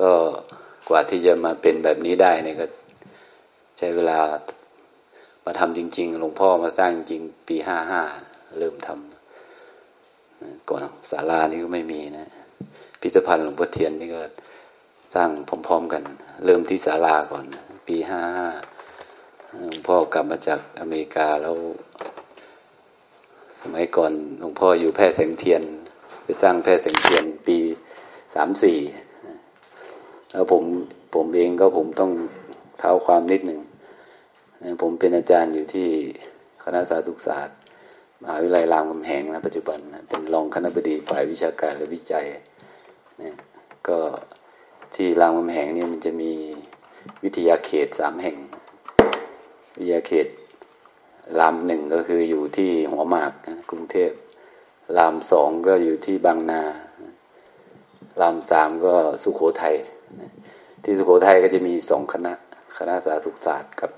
ก็กว่าที่จะมาเป็นแบบนี้ได้เนี่ยก็ใช้เวลามาทำจริง ๆ หลวงพ่อมาสร้างจริงปีห้าห้าเริ่มทำก่อนศาลานี่ก็ไม่มีนะพิพิธภัณฑ์หลวงพ่อเทียนนี่ก็สร้างพร้อม ๆ กัน เริ่มที่ศาลาก่อน ปีห้าห้าหลวงพ่อกลับมาจากอเมริกาแล้ว สมัยก่อนหลวงพ่ออยู่แพร่แสงเทียน ไปสร้างแพร่แสงเทียนปีสามสี่ แล้วผมผมเองก็ผมต้องเท้าความนิดหนึ่งผมเป็นอาจารย์อยู่ที่คณะสาธารณสุขศาสตร์มหาวิทยาลัยรามคำแหงนะปัจจุบันนะเป็นรองคณะบดีฝ่ายวิชาการและวิจัยเนี่ยก็ที่รามคำแหงเนี่ยมันจะมีวิทยาเขตสามแห่ง วิทยาเขตรามหนึ่งก็คืออยู่ที่หัวหมากนะกรุงเทพรามสองก็อยู่ที่บางนารามสามก็สุขโขทัย ที่สุโขทัยก็จะมีสองคณะ คณะสาธารณสุขศาสตร์กับ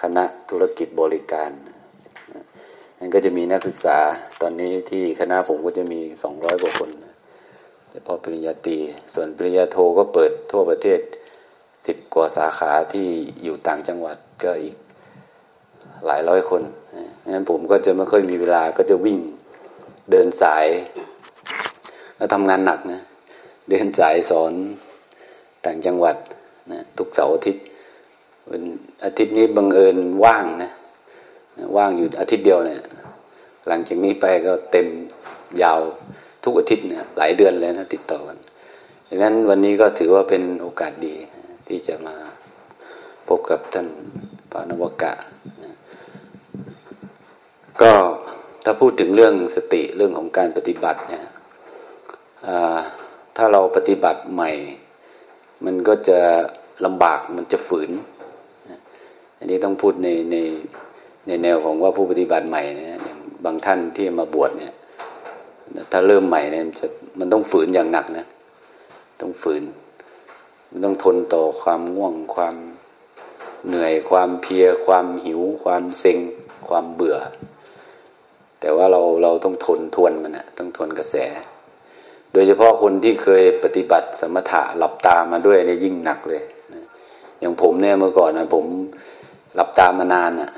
คณะธุรกิจบริการนั่นก็จะมีนักศึกษาตอนนี้ที่คณะผมก็จะมีสองร้อยกว่าคนเฉพาะปริญญาตรีส่วนปริญญาโทก็เปิดทั่วประเทศสิบกว่าสาขาที่อยู่ต่างจังหวัดก็อีกหลายร้อยคนงั้นผมก็จะไม่ค่อยมีเวลาก็จะวิ่งเดินสาย แล้วทำงานหนักนะ เดินสายสอน ต่างจังหวัดนะทุกเสาร์อาทิตย์วันอาทิตย์นี้บังเอิญว่างนะว่างอยู่อาทิตย์เดียวเนี่ยหลังจากนี้ไปก็เต็มยาวทุกอาทิตย์เนี่ยหลายเดือนเลยนะติดต่อกันดังนั้นวันนี้ก็ถือว่าเป็นโอกาสดีที่จะมาพบกับท่านพระนวกะนะก็ถ้าพูดถึงเรื่องสติเรื่องของการปฏิบัติเนี่ยถ้าเราปฏิบัติใหม่ มันก็จะลำบากมันจะฝืน อันนี้ต้องพูดในในในแนวของว่าผู้ปฏิบัติใหม่นะอย่างบางท่านที่มาบวชเนี่ย ถ้าเริ่มใหม่เนี่ยมันจะมันต้องฝืนอย่างหนักนะ ต้องฝืน มันต้องทนต่อความง่วงความเหนื่อยความเพียความหิว ความเซ็ง ความเบื่อ แต่ว่าเราเราต้องทนทวนมันนะต้องทนกระแส โดยเฉพาะคนที่เคยปฏิบัติสมถะหลับตามาด้วยเนี่ยยิ่งหนักเลยอย่างผมเนี่ยเมื่อก่อนนะผมหลับตามานานอะ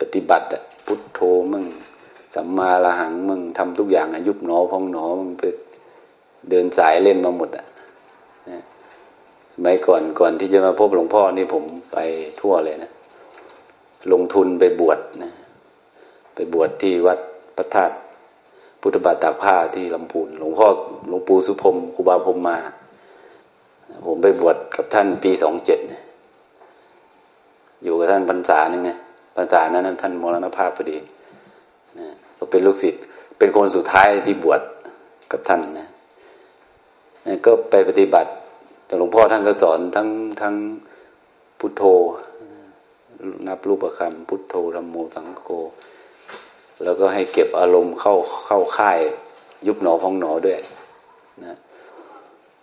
ปฏิบัติอะพุทโธมึงสัมมาละหังมึงทำทุกอย่างอะยุบหนอพองหนอมึงไปเดินสายเล่นมาหมดอะสมัยก่อนก่อนที่จะมาพบหลวงพ่อนี่ผมไปทั่วเลยนะ ลงทุนไปบวชนะ ไปบวชที่วัดพระธาตุ พุทธบาทตากผ้าที่ลำพูนหลวงพ่อหลวงปู่สุพรมครูบาพรมมา ผมไปบวชกับท่านปีสองเจ็ดอยู่กับท่านพรรษาหนึ่งไงพรรษานั้นท่านมรณภาพพอดีนะก็เป็นลูกศิษย์เป็นคนสุดท้ายที่บวชกับท่านนะก็ไปปฏิบัติ แต่หลวงพ่อท่านก็สอนทั้งทั้งพุทโธ นับรูปคำพุทโธธรรมโมสังโฆ แล้วก็ให้เก็บอารมณ์เข้าเข้าค่าย ยุบหนอพองหนอด้วยนะ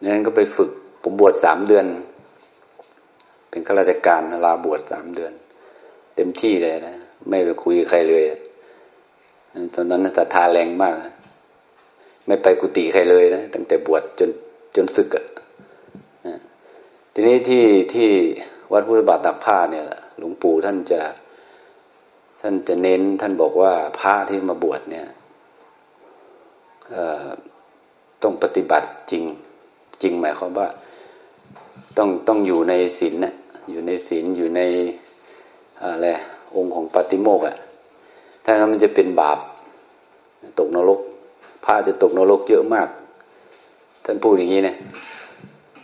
นั้นก็ไปฝึกผมบวชสามเดือน เป็นข้าราชการลาบวชสามเดือน เต็มที่เลยนะ ไม่ไปคุยใครเลยตอนนั้นศรัทธาแรงมาก ไม่ไปกุฏิใครเลยนะตั้งแต่บวชจนจนศึกอะทีนี้ที่ที่วัดพุทธบาทตักผ้าเนี่ยหลวงปู่ท่านจะ ท่านจะเน้นท่านบอกว่าพระที่มาบวชเนี่ยต้องปฏิบัติจริง จริงหมายความว่า ต้องต้องอยู่ในศีลนะอยู่ในศีลอยู่ในอะไรองค์ของปฏิโมกอะ่ะถ้างั้นมันจะเป็นบาป ตกนรกพระจะตกนรกเยอะมาก ท่านพูดอย่างนี้นะ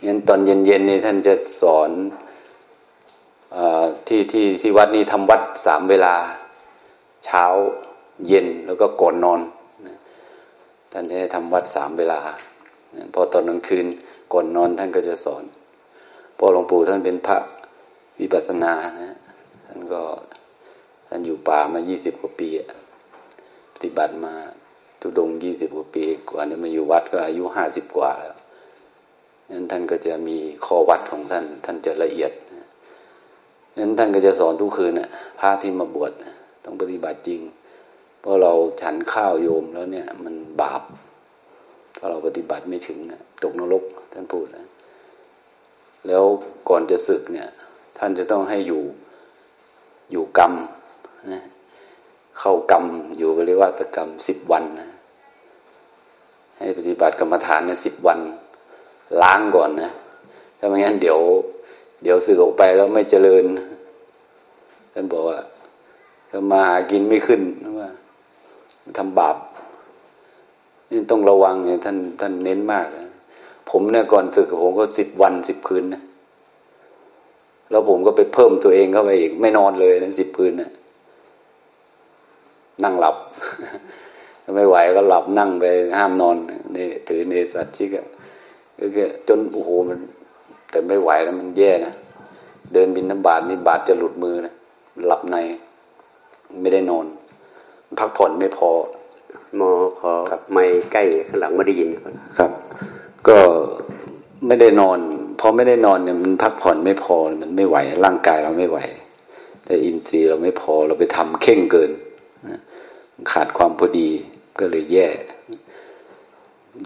งั้นตอนเย็นๆนี่ท่านจะสอนอที่ที่ที่วัดนี้ทำวัดสามเวลา เช้าเย็นแล้วก็ก่อนนอนท่านจะทำวัดสามเวลา พอตอนกลางคืนก่อนนอนท่านก็จะสอนพอหลวงปู่ท่านเป็นพระวิปัสสนานะท่านก็ท่านอยู่ป่ามายี่สิบกว่าปีปฏิบัติมาทุดงยี่สิบกว่าปี กว่านี้มาอยู่วัดก็อายุห้าสิบกว่าแล้วนั้นท่านก็จะมีข้อวัดของท่าน ท่านจะละเอียดนั้นท่านก็จะสอนทุกคืนน่ะพระที่มาบวช ต้องปฏิบัติจริง เพราะเราฉันข้าวโยมแล้วเนี่ย มันบาป ถ้าเราปฏิบัติไม่ถึงตกนรกท่านพูดนะแล้วก่อนจะศึกเนี่ย ท่านจะต้องให้อยู่อยู่กรรมนะเข้ากรรมอยู่บริวาตกรรมสิบวันนะให้ปฏิบัติกรรมฐานเนี่ยสิบวัน ล้างก่อนนะถ้าไม่งั้นเดี๋ยว เดี๋ยวสึกออกไปแล้วไม่เจริญ ท่านบอกว่า ถ้ามาหากินไม่ขึ้นว่าทำบาปนี่ต้องระวังเนี่ยท่านท่านเน้นมากนะผมเนี่ยก่อนศึกผมก็สิบวันสิบคืนนะแล้วผมก็ไปเพิ่มตัวเองเข้าไปอีก ไม่นอนเลยนั้นสิบคืนนะนั่งหลับไม่ไหวก็หลับนั่งไปห้ามนอนนี่ถือเนสัตชิกอะก็จนโอ้โหมัน แต่ไม่ไหวแล้วมันแย่นะเดินบินน้ำบาทนี่บาทจะหลุดมือนะหลับใน ไม่ได้นอน พักผ่อนไม่พอ หมอขอไม่ใกล้ข้างหลังไม่ได้ยินครับ ก็ไม่ได้นอนพอไม่ได้นอนเนี่ยมันพักผ่อนไม่พอมันไม่ไหว ร่างกายเราไม่ไหว แต่อินทรีย์เราไม่พอเราไปทำเข่งเกินขาดความพอดีก็เลยแย่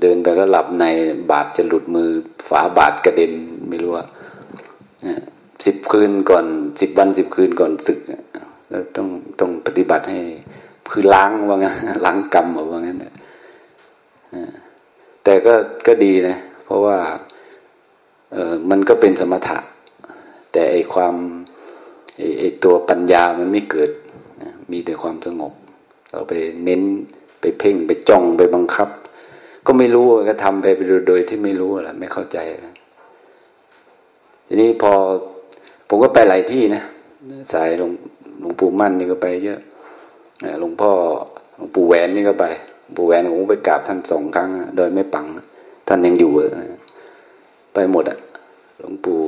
เดินไปก็หลับในบาดจะหลุดมือ ฝาบาดกระเด็นไม่รู้ว่าสิบคืนก่อนสิบวันสิบคืนก่อนศึก แล้วต้องต้องปฏิบัติให้คือล้างว่างั้นล้างกรรมว่างั้นแต่ก็ก็ดีนะ เพราะว่าเออมันก็เป็นสมถะ แต่ไอความไอไอตัวปัญญามันไม่เกิดมีแต่ความสงบ เราไปเน้นไปเพ่งไปจ้องไปบังคับ ก็ไม่รู้ก็ทำไปโดยที่ไม่รู้อะไรไม่เข้าใจทีนี้พอผมก็ไปหลายที่นะสายหลวง หลวงปู่มั่นนี่ก็ไปเยอะหลวงพ่อหลวงปู่แหวนนี่ก็ไปปู่แหวนผมไปกราบท่านสองครั้งโดยไม่ปัง ท่านยังอยู่ไปหมดอะหลวงปู่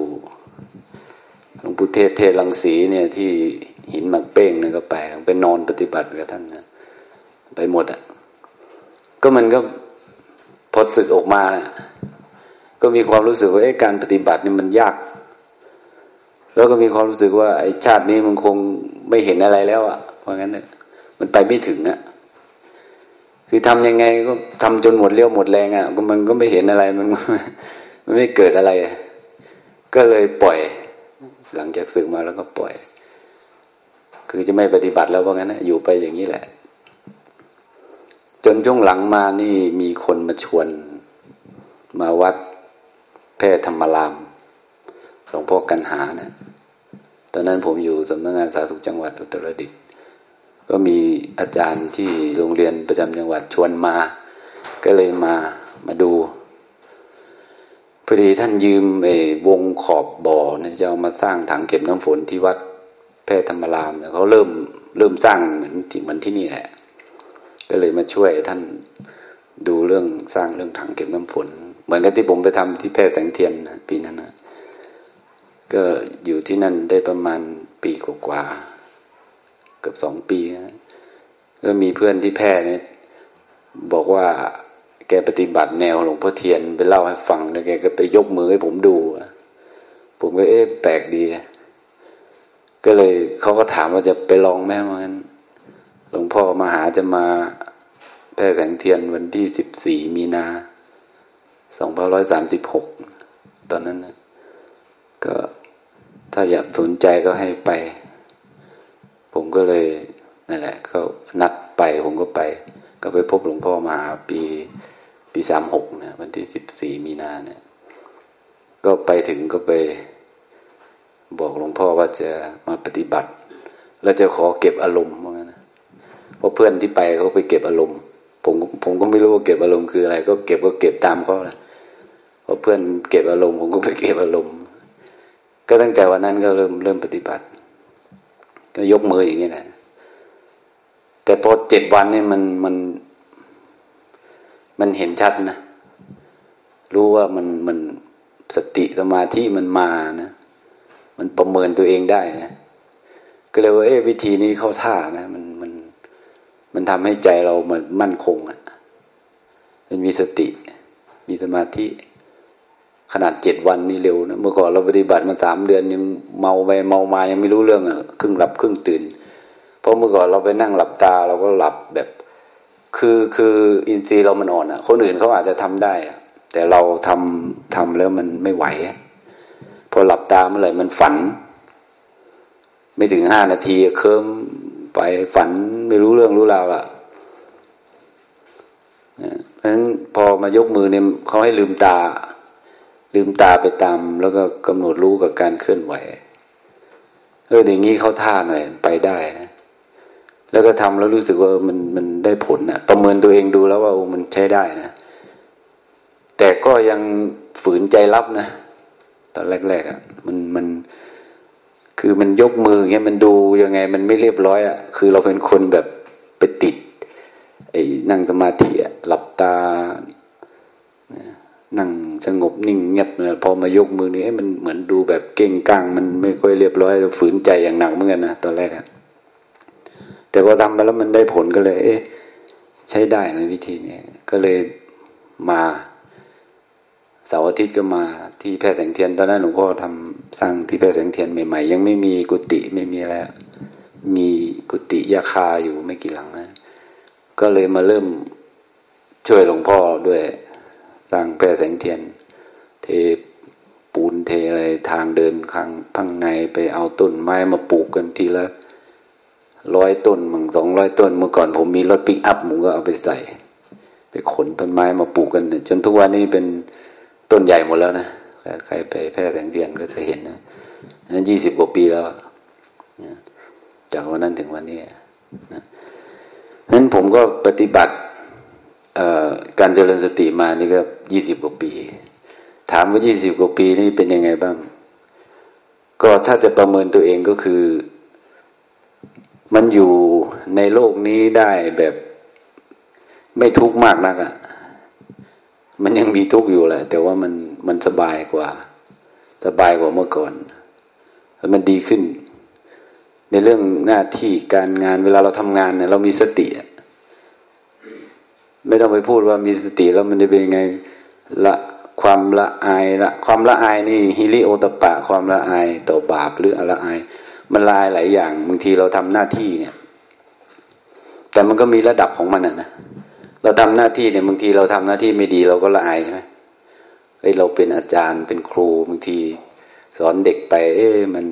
หลวงปู่เทศเทศลังสีเนี่ยที่หินมักเป้งเนี่ยก็ไปไปนอนปฏิบัติกับท่านนะไปหมดอะก็มันก็พอสึกออกมานะก็มีความรู้สึกว่าการปฏิบัตินี่มันยาก แล้วก็มีความรู้สึกว่าไอ้ชาตินี้มันคงไม่เห็นอะไรแล้วอะ่ะ เพราะงั้นเนี่ยมันไปไม่ถึงอะ่ะ คือทำยังไงก็ทำจนหมดเลี้ยวหมดแรงอะ่ะก็มันก็ไม่เห็นอะไรมันมันไม่เกิดอะไร ก็เลยปล่อย หลังจากสึกมาแล้วก็ปล่อย คือจะไม่ปฏิบัติแล้วเพราะงั้นนะอยู่ไปอย่างนี้แหละ จนช่วงหลังมานี่มีคนมาชวน มาวัดแพทย์ธรรมรามหลวงพ่อกันหาเนะี่ย ตอนนั้นผมอยู่สำนักงงานสาธารณสุขจังหวัดอุตรดิตถ์ก็มีอาจารย์ที่โรงเรียนประจำจังหวัดชวนมา ก็เลยมามาดูพอดีท่านยืมไอ้วงขอบบ่อเนี่ยจะเอามาสร้างถังเก็บน้ำฝนที่วัดแพทย์ธรรมรามเนี่ยเขาเริ่มเริ่มสร้างเหมือนที่เหมือนที่นี่แหละ ก็เลยมาช่วยท่านดูเรื่องสร้างเรื่องถังเก็บน้ำฝน เหมือนกับที่ผมไปทำที่แพทย์แสงเทียนปีนั้นนะ ก็อยู่ที่นั่นได้ประมาณปีกว่าเกือบสองปีนะก็มีเพื่อนที่แพร่เนี่ยบอกว่าแกปฏิบัติแนวหลวงพ่อเทียนไปเล่าให้ฟังแล้วแกก็ไปยกมือให้ผมดูผมก็เอ๊ะแปลกดี ก็เลยเขาก็ถามว่าจะไปลองแม่มันหลวงพ่อมาหาจะมาแพร่แสงเทียนวันที่สิบสี่มีนาสองพันร้อยสามสิบหกตอนนั้นนะก็ ถ้าอยากสนใจก็ให้ไป ผมก็เลยนั่นแหละก็นัดไปผมก็ไป ก็ไปพบหลวงพ่อมาปีปีสามหกนะวันที่สิบสี่มีนาเนี่ย ก็ไปถึงก็ไป บอกหลวงพ่อว่าจะมาปฏิบัติ แล้วจะขอเก็บอารมณ์ว่างั้นนะเพราะเพื่อนที่ไปเขาไปเก็บอารมณ์ ผมผมก็ไม่รู้ว่าเก็บอารมณ์คืออะไร ก็เก็บก็เก็บตามเขาแหละเพราะเพื่อนเก็บอารมณ์ผมก็ไปเก็บอารมณ์ ก็ตั้งแต่วันนั้นก็เริ่มเริ่มปฏิบัติ ก็ยกมืออย่างนี้แหละแต่พอเจ็ดวันนี่มันมัน มันเห็นชัดนะ รู้ว่ามันมันสติสมาธิมันมานะ มันประเมินตัวเองได้นะ ก็เลยว่า เอ๊วิธีนี้เข้าท่านะ มันมันมันทำให้ใจเรามันมั่นคงอะ่ะ มันมีสติ มีสมาธิ ขนาดเจ็ดวันนี่เร็วนะเมื่อก่อนเราปฏิบัติมาสามเดือนยังเมาไปเมามายังไม่รู้เรื่องอะครึ่งหลับครึ่งตื่น เพราะเมื่อก่อนเราไปนั่งหลับตาเราก็หลับแบบ คือคืออินทรีย์เรามันอ่อนอะ คนอื่นเขาอาจจะทำได้แต่เราทำทำแล้วมันไม่ไหว พอหลับตาเมื่อไหร่มันฝัน ไม่ถึงห้านาทีเคลิ้มไปฝันไม่รู้เรื่องรู้ราวละเพราะฉะนั้นพอมายกมือเนี่ยเขาให้ลืมตา ลืมตาไปตาม แล้วก็กำหนดรู้กับการเคลื่อนไหว เอออย่างนี้เขาท่าหน่อยไปได้นะ แล้วก็ทำแล้วรู้สึกว่ามันมันได้ผลนะประเมินตัวเองดูแล้วว่าโอ้มันใช้ได้นะแต่ก็ยังฝืนใจรับนะตอนแรกๆอะ่ะ มันมันคือมันยกมืออย่างเงี้ยมันดูยังไง มันไม่เรียบร้อยอะ่ะ คือเราเป็นคนแบบไปติด ไอ้นั่งสมาธิอะหลับตา นั่งสงบนิ่งเงียบเนี่ยพอมายกมือนี้มันเหมือนดูแบบเก่งกังมันไม่ค่อยเรียบร้อยฝืนใจอย่างหนักเหมือนกันนะตอนแรกอะแต่พอทำไปแล้วมันได้ผลก็เลย เอ๊ะ ใช้ได้ในวิธีนี้ก็เลยมาเสาร์อาทิตย์ก็มาที่แพร่แสงเทียนตอนนั้นหลวงพ่อทำสร้างที่แพร่แสงเทียนใหม่ๆ ยังไม่มีกุฏิไม่มีอะไรมีกุฏิยาคาอยู่ไม่กี่หลังนะก็เลยมาเริ่มช่วยหลวงพ่อด้วย สร้างแพร่แสงเทียน เทปูนเทอะไรทางเดินข้างพังในไปเอาต้นไม้มาปลูกกันทีละร้อยต้นมึงสองร้อยต้นเมื่อก่อนผมมีรถปิกอัพผมก็เอาไปใส่ ไปขนต้นไม้มาปลูกกันจนทุกวันนี้เป็นต้นใหญ่หมดแล้วนะใครไปแพร่แสงเทียนก็จะเห็นนะนั้นยี่สิบกว่าปีแล้วจากวันนั้นถึงวันนี้นะนั้นผมก็ปฏิบัติ การเจริญสติมานี่ก็ยี่สิบกว่าปี ถามว่ายี่สิบกว่าปีนี่เป็นยังไงบ้าง ก็ถ้าจะประเมินตัวเองก็คือ มันอยู่ในโลกนี้ได้แบบไม่ทุกข์มากนักอะ่ะ มันยังมีทุกข์อยู่แหละ แต่ว่ามันมันสบายกว่า สบายกว่าเมื่อก่อนมันดีขึ้น ในเรื่องหน้าที่การงานเวลาเราทำงานเนี่ยเรามีสติ ไม่ต้องไปพูดว่ามีสติแล้วมันจะเป็นยังไงละความละอายละความละอายนี่ฮิริโอตปะ ความละอายต่อบาปหรืออะอาย มันละอายหลายอย่างบางทีเราทำหน้าที่เนี่ย แต่มันก็มีระดับของมันนะเราทำหน้าที่เนี่ยบางทีเราทำหน้าที่ไม่ดีเราก็ละอายใช่ไหมเฮ้ยเราเป็นอาจารย์เป็นครูบางที สอนเด็กไป เอ๊ะมัน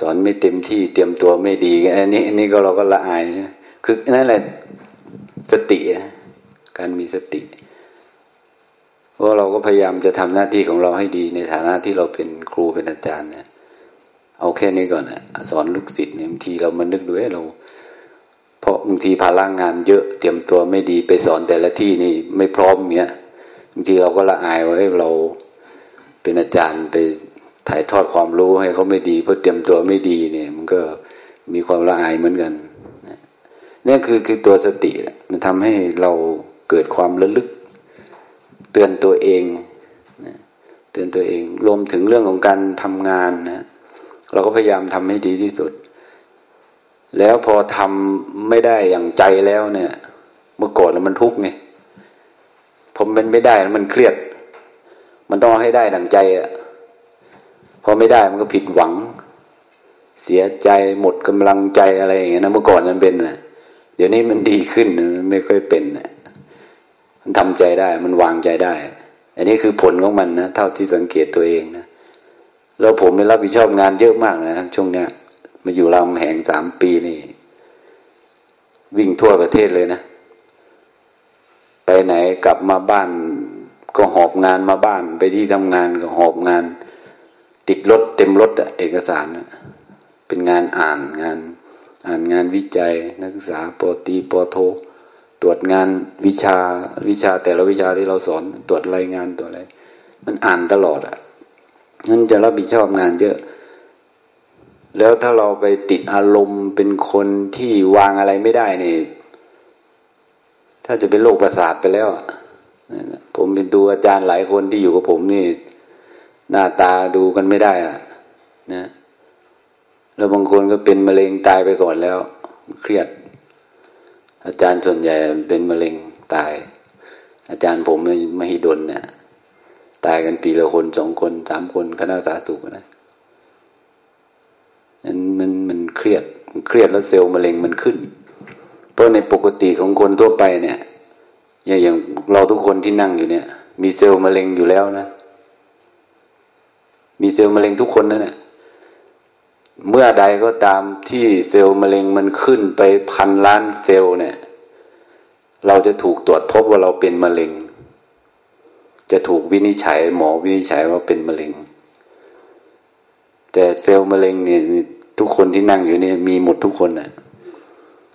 สอนไม่เต็มที่เตรียมตัวไม่ดีอันนี้อันนี้ก็เราก็ละอายคือนั่นแหละ สติการมีสติ เพราะเราก็พยายามจะทำหน้าที่ของเราให้ดีในฐานะที่เราเป็นครูเป็นอาจารย์เนี่ยเอาแค่นี้ก่อนนะสอนลูกศิษย์เนี่ยบางทีเรามานึกดูให้เราเพราะบางทีพลังงานเยอะเตรียมตัวไม่ดีไปสอนแต่ละที่นี่ไม่พร้อมเนี้ยบางทีเราก็ละอายว่าเราเป็นอาจารย์ไปถ่ายทอดความรู้ให้เขาไม่ดีเพราะเตรียมตัวไม่ดีเนี่ย มันก็มีความละอายเหมือนกัน นี่คือคือตัวสติมันทำให้เราเกิดความระลึก เตือนตัวเองเตือนตัวเองรวมถึงเรื่องของการทำงานนะเราก็พยายามทำให้ดีที่สุด แล้วพอทำไม่ได้อย่างใจแล้วเนี่ย เมื่อก่อนมันทุกข์ไงผมเป็นไม่ได้มันเครียด มันต้องให้ได้ดังใจอะพอไม่ได้มันก็ผิดหวัง เสียใจหมดกำลังใจอะไรอย่างเงี้ยนะเมื่อก่อนมันเป็นนะ ดี๋ยวนี้มันดีขึ้นมันไม่ค่อยเป็นมันทำใจได้ มันวางใจได้ อันนี้คือผลของมันนะเท่าที่สังเกตตัวเองนะแล้วผมไม่รับผิดชอบงานเยอะมากนะช่วงเนี้ยมาอยู่รามแหงสามปีนี่ วิ่งทั่วประเทศเลยนะ ไปไหนกลับมาบ้าน ก็หอบงานมาบ้าน ไปที่ทำงานก็หอบงาน ติดรถเต็มรถอะเอกสาร เป็นงานอ่านงาน อ่านงานวิจัยนักศึกษาปตีปโท ตรวจงานวิชาวิชาแต่ละวิชาที่เราสอนตรวจรายงานตัวอะไร มันอ่านตลอดอะ่ะงั้นจะรับผิดชอบงานเยอะ แล้วถ้าเราไปติดอารมณ์เป็นคนที่วางอะไรไม่ได้เนี่ยถ้าจะเป็นโรคประสาทไปแล้วผมเป็นดูอาจารย์หลายคนที่อยู่กับผมนี่ หน้าตาดูกันไม่ได้อะ นะ แล้วบางคนก็เป็นมะเร็งตายไปก่อนแล้ว เครียด อาจารย์ส่วนใหญ่เป็นมะเร็งตาย อาจารย์ผมมหิดลเนี่ย ตายกันปีละคนสองคนสามคนคณะสาสุกนะนั้นมันมันเครียดเครียดแล้วเซลล์มะเร็งมันขึ้น เพราะในปกติของคนทั่วไปเนี่ย อย่างอย่างเราทุกคนที่นั่งอยู่เนี่ย มีเซลล์มะเร็งอยู่แล้วนะ มีเซลล์มะเร็งทุกคนนั่นแหละ เมื่อใดก็ตามที่เซลล์มะเร็งมันขึ้นไปพันล้านเซลล์เนี่ย เราจะถูกตรวจพบว่าเราเป็นมะเร็ง จะถูกวินิจฉัยหมอวินิจฉัยว่าเป็นมะเร็ง แต่เซลล์มะเร็งเนี่ยทุกคนที่นั่งอยู่เนี่ยมีหมดทุกคนนะ่ะ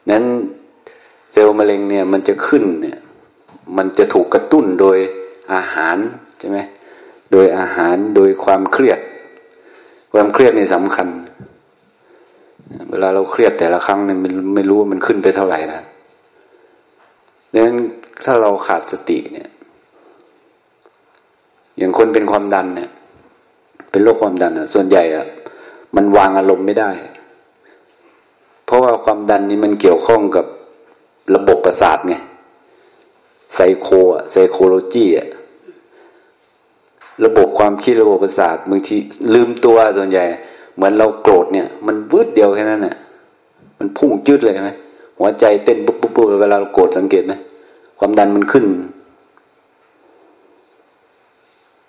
นั้นเซลล์มะเร็งเนี่ยมันจะขึ้นเนี่ย มันจะถูกกระตุ้นโดยอาหารใช่ไหมโดยอาหารโดยความเครียด ความเครียดนี่สำคัญ เวลาเราเครียดแต่ละครั้งเนี่ยมันไม่รู้ว่ามันขึ้นไปเท่าไหร่นะดังนั้นถ้าเราขาดสติเนี่ย อย่างคนเป็นความดันเนี่ย เป็นโรคความดันอะ ส่วนใหญ่อะมันวางอารมณ์ไม่ได้ เพราะว่าความดันนี้มันเกี่ยวข้องกับระบบประสาทไงไซโคอะไซโคโลจีอะระบบความคิดระบบประสาทบางทีลืมตัวส่วนใหญ่ เหมือนเราโกรธเนี่ย มันวืดเดียวแค่นั้นน่ะ มันพุ่งจืดเลยไหมหัวใจเต้นปุ๊บปุ๊บปุ๊บเวลาเราโกรธสังเกตไหมความดันมันขึ้น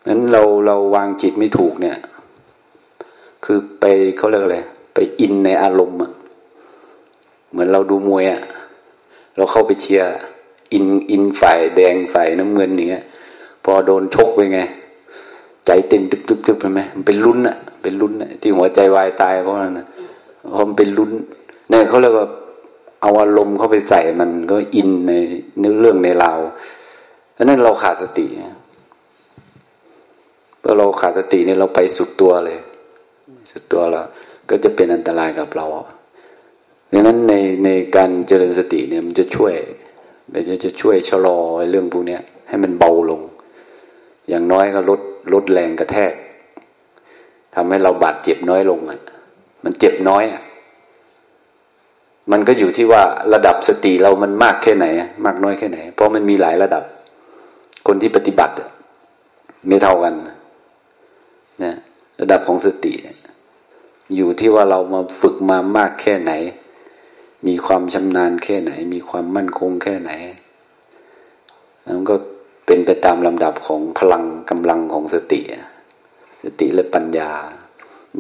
นั้นเราเราวางจิตไม่ถูกเนี่ย คือไปเขาเรียกอะไรไปอินในอารมณ์อะเหมือนเราดูมวยอะเราเข้าไปเชียร์อินอินฝ่ายแดงฝ่ายน้ำเงินอย่างเงี้ย พอโดนชกไปไง ใจเต้นตึบตึบตึบใช่ไหมมันเป็นลุ้นอะเป็นลุ้นอะที่หัวใจวายตายเพราะนั่นเพราะมันเป็นลุ้นเนี่ยเขาเรียกว่าเอาอารมณ์เข้าไปใส่มันก็อินในเนื้อเรื่องในเราเพราะนั้นเราขาดสติเมื่อเราขาดสติเนี่ยเราไปสุดตัวเลย สุดตัวเราก็จะเป็นอันตรายกับเราดังนั้นในในการเจริญสติเนี่ยมันจะช่วยมันจะจะช่วยชะลอเรื่องพวกนี้ให้มันเบาลง อย่างน้อยก็ลด ลดแรงกระแทกทำให้เราบาดเจ็บน้อยลงอะ มันเจ็บน้อยอะ มันก็อยู่ที่ว่าระดับสติเรามันมากแค่ไหน มากน้อยแค่ไหน เพราะมันมีหลายระดับ คนที่ปฏิบัติไม่เท่ากันนะระดับของสติ อยู่ที่ว่าเรามาฝึกมามากแค่ไหน มีความชำนาญแค่ไหน มีความมั่นคงแค่ไหนมันก็ เป็นไปตามลำดับของพลังกำลังของสติ สติและปัญญา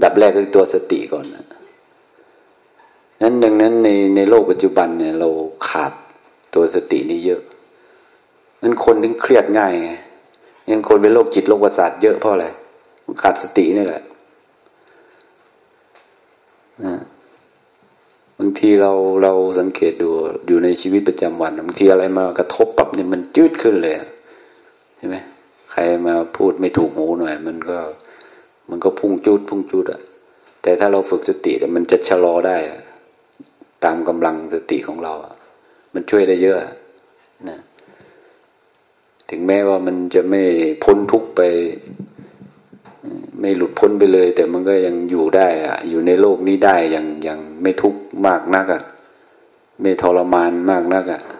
ดับแรกคือตัวสติก่อนนั้นดังนั้นในในโลกปัจจุบันเนี่ย เราขาดตัวสตินี่เยอะนั้นคนถึงเครียดง่ายไงงั้นคนเป็นโรคจิตโรคประสาทเยอะเพราะอะไรขาดสตินี่แหละนะบางทีเราเราสังเกตดูอยู่ในชีวิตประจำวันบางทีอะไรมากระทบปับเนี่ยมันจืดขึ้นเลย ใช่ไหมใครมาพูดไม่ถูกหูหน่อย มันก็ มันก็พุ่งจุด พุ่งจุดอะแต่ถ้าเราฝึกสติมันจะชะลอได้ตามกำลังสติของเรามันช่วยได้เยอะนะถึงแม้ว่ามันจะไม่พ้นทุกไป ไม่หลุดพ้นไปเลย แต่มันก็ยังอยู่ได้อะอยู่ในโลกนี้ได้อย่างอย่างไม่ทุกข์มากนักอะไม่ทรมานมากนักอะนะ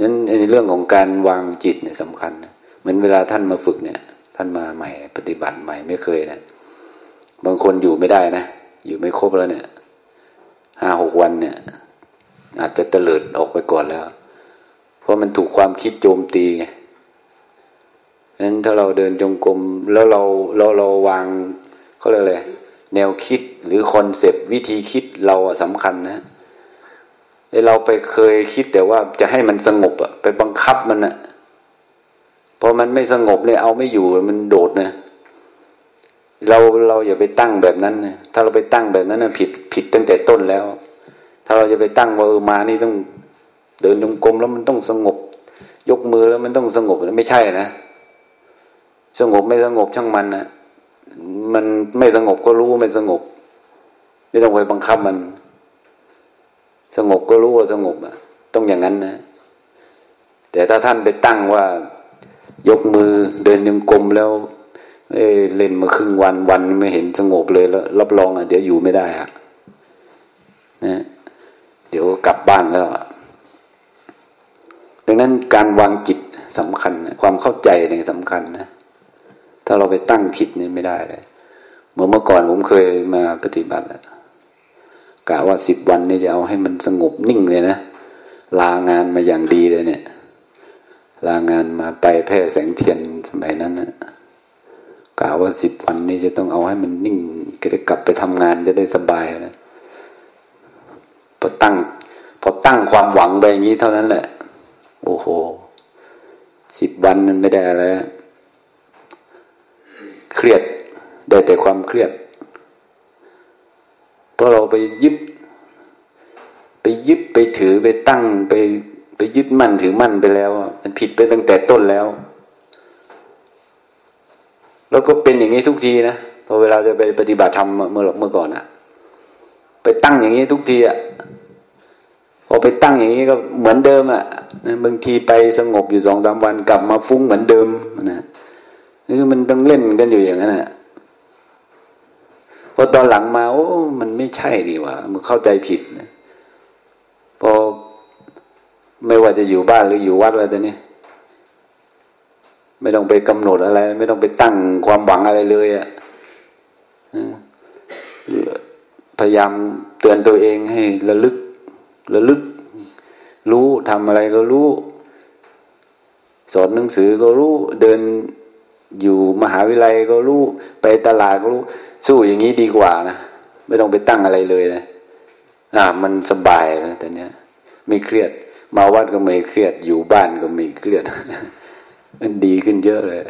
นั้นในเรื่องของการวางจิตเนี่ยสำคัญเหมือนเวลาท่านมาฝึกเนี่ย ท่านมาใหม่ ปฏิบัติใหม่ไม่เคยเนะบางคนอยู่ไม่ได้นะอยู่ไม่ครบแล้วเนี่ยห้าหกวันเนี่ย อาจจะเตลิดออกไปก่อนแล้ว เพราะมันถูกความคิดโจมตีไงนั้นถ้าเราเดินจงกรมแล้วเราเราเราวางเขาเรียกอะไรแนวคิดหรือคอนเซปต์วิธีคิดเราสำคัญนะ เราไปเคยคิดแต่ว่าจะให้มันสงบอะไปบังคับมันอะพอมันไม่สงบเนี่ยเอาไม่อยู่มันโดดนะเราเราอย่าไปตั้งแบบนั้นนะถ้าเราไปตั้งแบบนั้นนะผิดผิดตั้งแต่ต้นแล้ว ถ้าเราจะไปตั้งว่าเออมานี่ต้องเดินจงกรมแล้วมันต้องสงบ ยกมือแล้วมันต้องสงบไม่ใช่นะสงบไม่สงบช่างมันนะมันไม่สงบก็รู้ไม่สงบไม่ต้องไปบังคับมัน งบก็รู้ว่าสงบอะ ต้องอย่างนั้นนะ แต่ถ้าท่านไปตั้งว่ายกมือเดินยังกลมแล้วเอ้เล่นมาครึ่งวันวันไม่เห็นสงบเลยแล้ว รับรองอะเดี๋ยวอยู่ไม่ได้อะนะเดี๋ยวกลับบ้านแล้วดังนั้นการวางจิตสำคัญนะความเข้าใจเนี่ยสำคัญนะถ้าเราไปตั้งผิดนี่ไม่ได้เลยเมื่อเมื่อก่อนผมเคยมาปฏิบัติ กะว่าสิบวันนี่จะเอาให้มันสงบนิ่งเลยนะลางานมาอย่างดีเลยเนี่ย ลางานมาไปแพร่แสงเทียนสมัยนั้นนะกล่าวว่าสิบวันนี้จะต้องเอาให้มันนิ่งก็ได้กลับไปทำงานจะได้สบายนะพอตั้ง พอตั้งความหวังไปอย่างนี้เท่านั้นแหละ โอ้โหสิบวันมันไม่ได้อะไรเครียดได้แต่ความเครียด เพราะเราไปยึด ไปยึดไปถือไปตั้งไปไปยึดมั่นถือมั่นไปแล้วมันผิดไปตั้งแต่ต้นแล้ว แล้วก็เป็นอย่างนี้ทุกทีนะพอเวลาจะไปปฏิบัติธรรมเมื่อเมื่อก่อนอะไปตั้งอย่างนี้ทุกทีอะพอไปตั้งอย่างนี้ก็เหมือนเดิมอะบางทีไปสงบอยู่สองสามวันกลับมาฟุ้งเหมือนเดิมนะนี่มันต้องเล่นกันอยู่อย่างนั้นอะ อตอนหลังมาโอ้มันไม่ใช่ดีว่ามันเข้าใจผิดนะพอไม่ว่าจะอยู่บ้านหรืออยู่วัดอะไรตัวนี้ไม่ต้องไปกำหนดอะไร ไม่ต้องไปตั้งความหวังอะไรเลยอะ่ะพยายามเตือนตัวเองให้ระลึก ระลึก รู้ทำอะไรก็รู้ สอนหนังสือก็รู้ เดินอยู่มหาวิทยาลัยก็รู้ ไปตลาดก็รู้ สู้อย่างนี้ดีกว่านะไม่ต้องไปตั้งอะไรเลยนะอ่า มันสบายนะแต่เนี้ยไม่เครียด มาวัดก็ไม่เครียด อยู่บ้านก็ไม่เครียด มันดีขึ้นเยอะเลย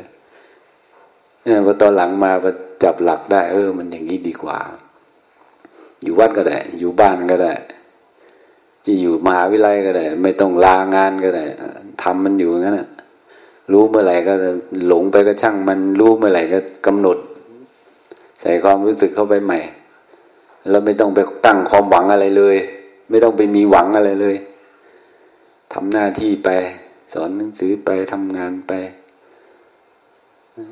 เนี่ยพอตอนหลังมาพอจับหลักได้ เออ มันอย่างนี้ดีกว่า อยู่วัดก็ได้ อยู่บ้านก็ได้จะอยู่มหาวิทยาลัยก็ได้ ไม่ต้องลางานก็ได้ทำมันอยู่งั้นรู้เมื่อไหร่ก็หลงไปก็ช่างมันรู้เมื่อไหร่ก็กำหนด ใส่ความรู้สึกเข้าไปใหม่ แล้วไม่ต้องไปตั้งความหวังอะไรเลย ไม่ต้องไปมีหวังอะไรเลยทำหน้าที่ไป สอนหนังสือไปทำงานไป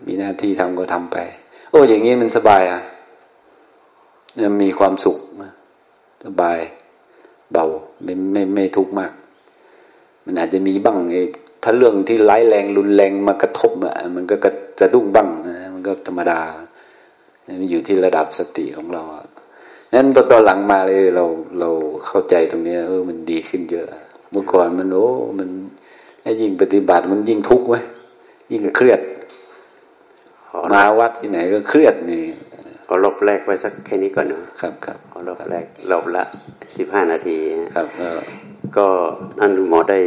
มีหน้าที่ทำก็ทำไป โอ้อย่างนี้มันสบายอะมีความสุขสบาย เบาไม่ไม่ไม่ทุกข์มาก มันอาจจะมีบ้างไอ้ถ้าเรื่องที่ร้ายแรงรุนแรงมากระทบอะมันก็จะดุ้งบ้างนะมันก็ธรรมดา มันอยู่ที่ระดับสติของเรานั้นตอนหลังมาเลยเราเราเข้าใจตรงนี้เออมันดีขึ้นเยอะ เมื่อก่อนมันโอ้มันยิ่งปฏิบัติมันยิ่งทุกข์ไหมยิ่งเครียดมาวัดที่ไหนก็เครียดนี่ขอลบแรกไว้สักแค่นี้ก่อนนะครับครับขอลบแรกลบละสิบห้านาทีครับก็นั่นหมอได้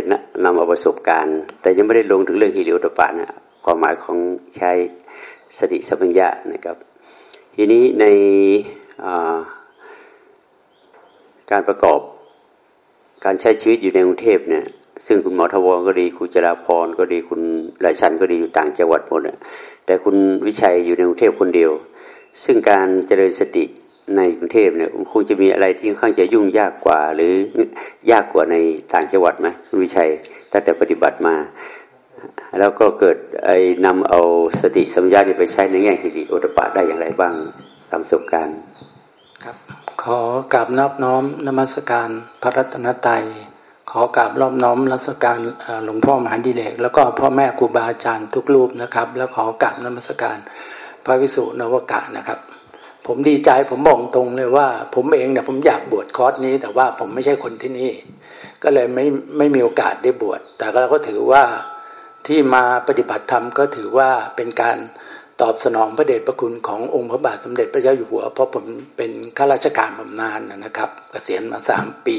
นำเอาประสบการณ์ แต่ยังไม่ได้ลงถึงเรื่องฮิริโอตปานะความหมายของใช้สติสัมปชัญญะนะครับ ทีนี้ในการประกอบการใช้ชีวิตอยู่ในกรุงเทพเนี่ย ซึ่งคุณหมอทวรก็ดีคุณจราพรก็ดีคุณราชันก็ดีอยู่ต่างจังหวัดหมดแต่คุณวิชัยอยู่ในกรุงเทพคนเดียว ซึ่งการเจริญสติในกรุงเทพเนี่ยคงจะมีอะไรที่ค่อนข้างจะยุ่งยากกว่า หรือยากกว่าในต่างจังหวัดไหมคุณวิชัยตั้งแต่ปฏิบัติมา แล้วก็เกิดไอ้นำเอาสติสัมยาไปใช้ในแง่ฮิริโอตปะได้อย่างไรบ้างตามประสบการณ์ครับ ขอกราบนับน้อมนมัสการพระรัตนตรัยขอกราบรอบน้อมรัศการหลวงพ่อมหาดิเลก แล้วก็พ่อแม่ครูบาอาจารย์ทุกรูปนะครับ แล้วขอกราบนมัสการพระวิสุนวกะนะครับ ผมดีใจผมบอกตรงเลยว่า ผมเองเนี่ยผมอยากบวชคอร์สนี้ แต่ว่าผมไม่ใช่คนที่นี่ ก็เลยไม่ไม่มีโอกาสได้บวชแต่เราก็ถือว่า ที่มาปฏิบัติธรรมก็ถือว่าเป็นการตอบสนองพระเดชพระคุณขององค์พระบาทสมเด็จพระเจ้าอยู่หัว เพราะผมเป็นข้าราชการบำนาญนะครับกเกษียณมาสามปี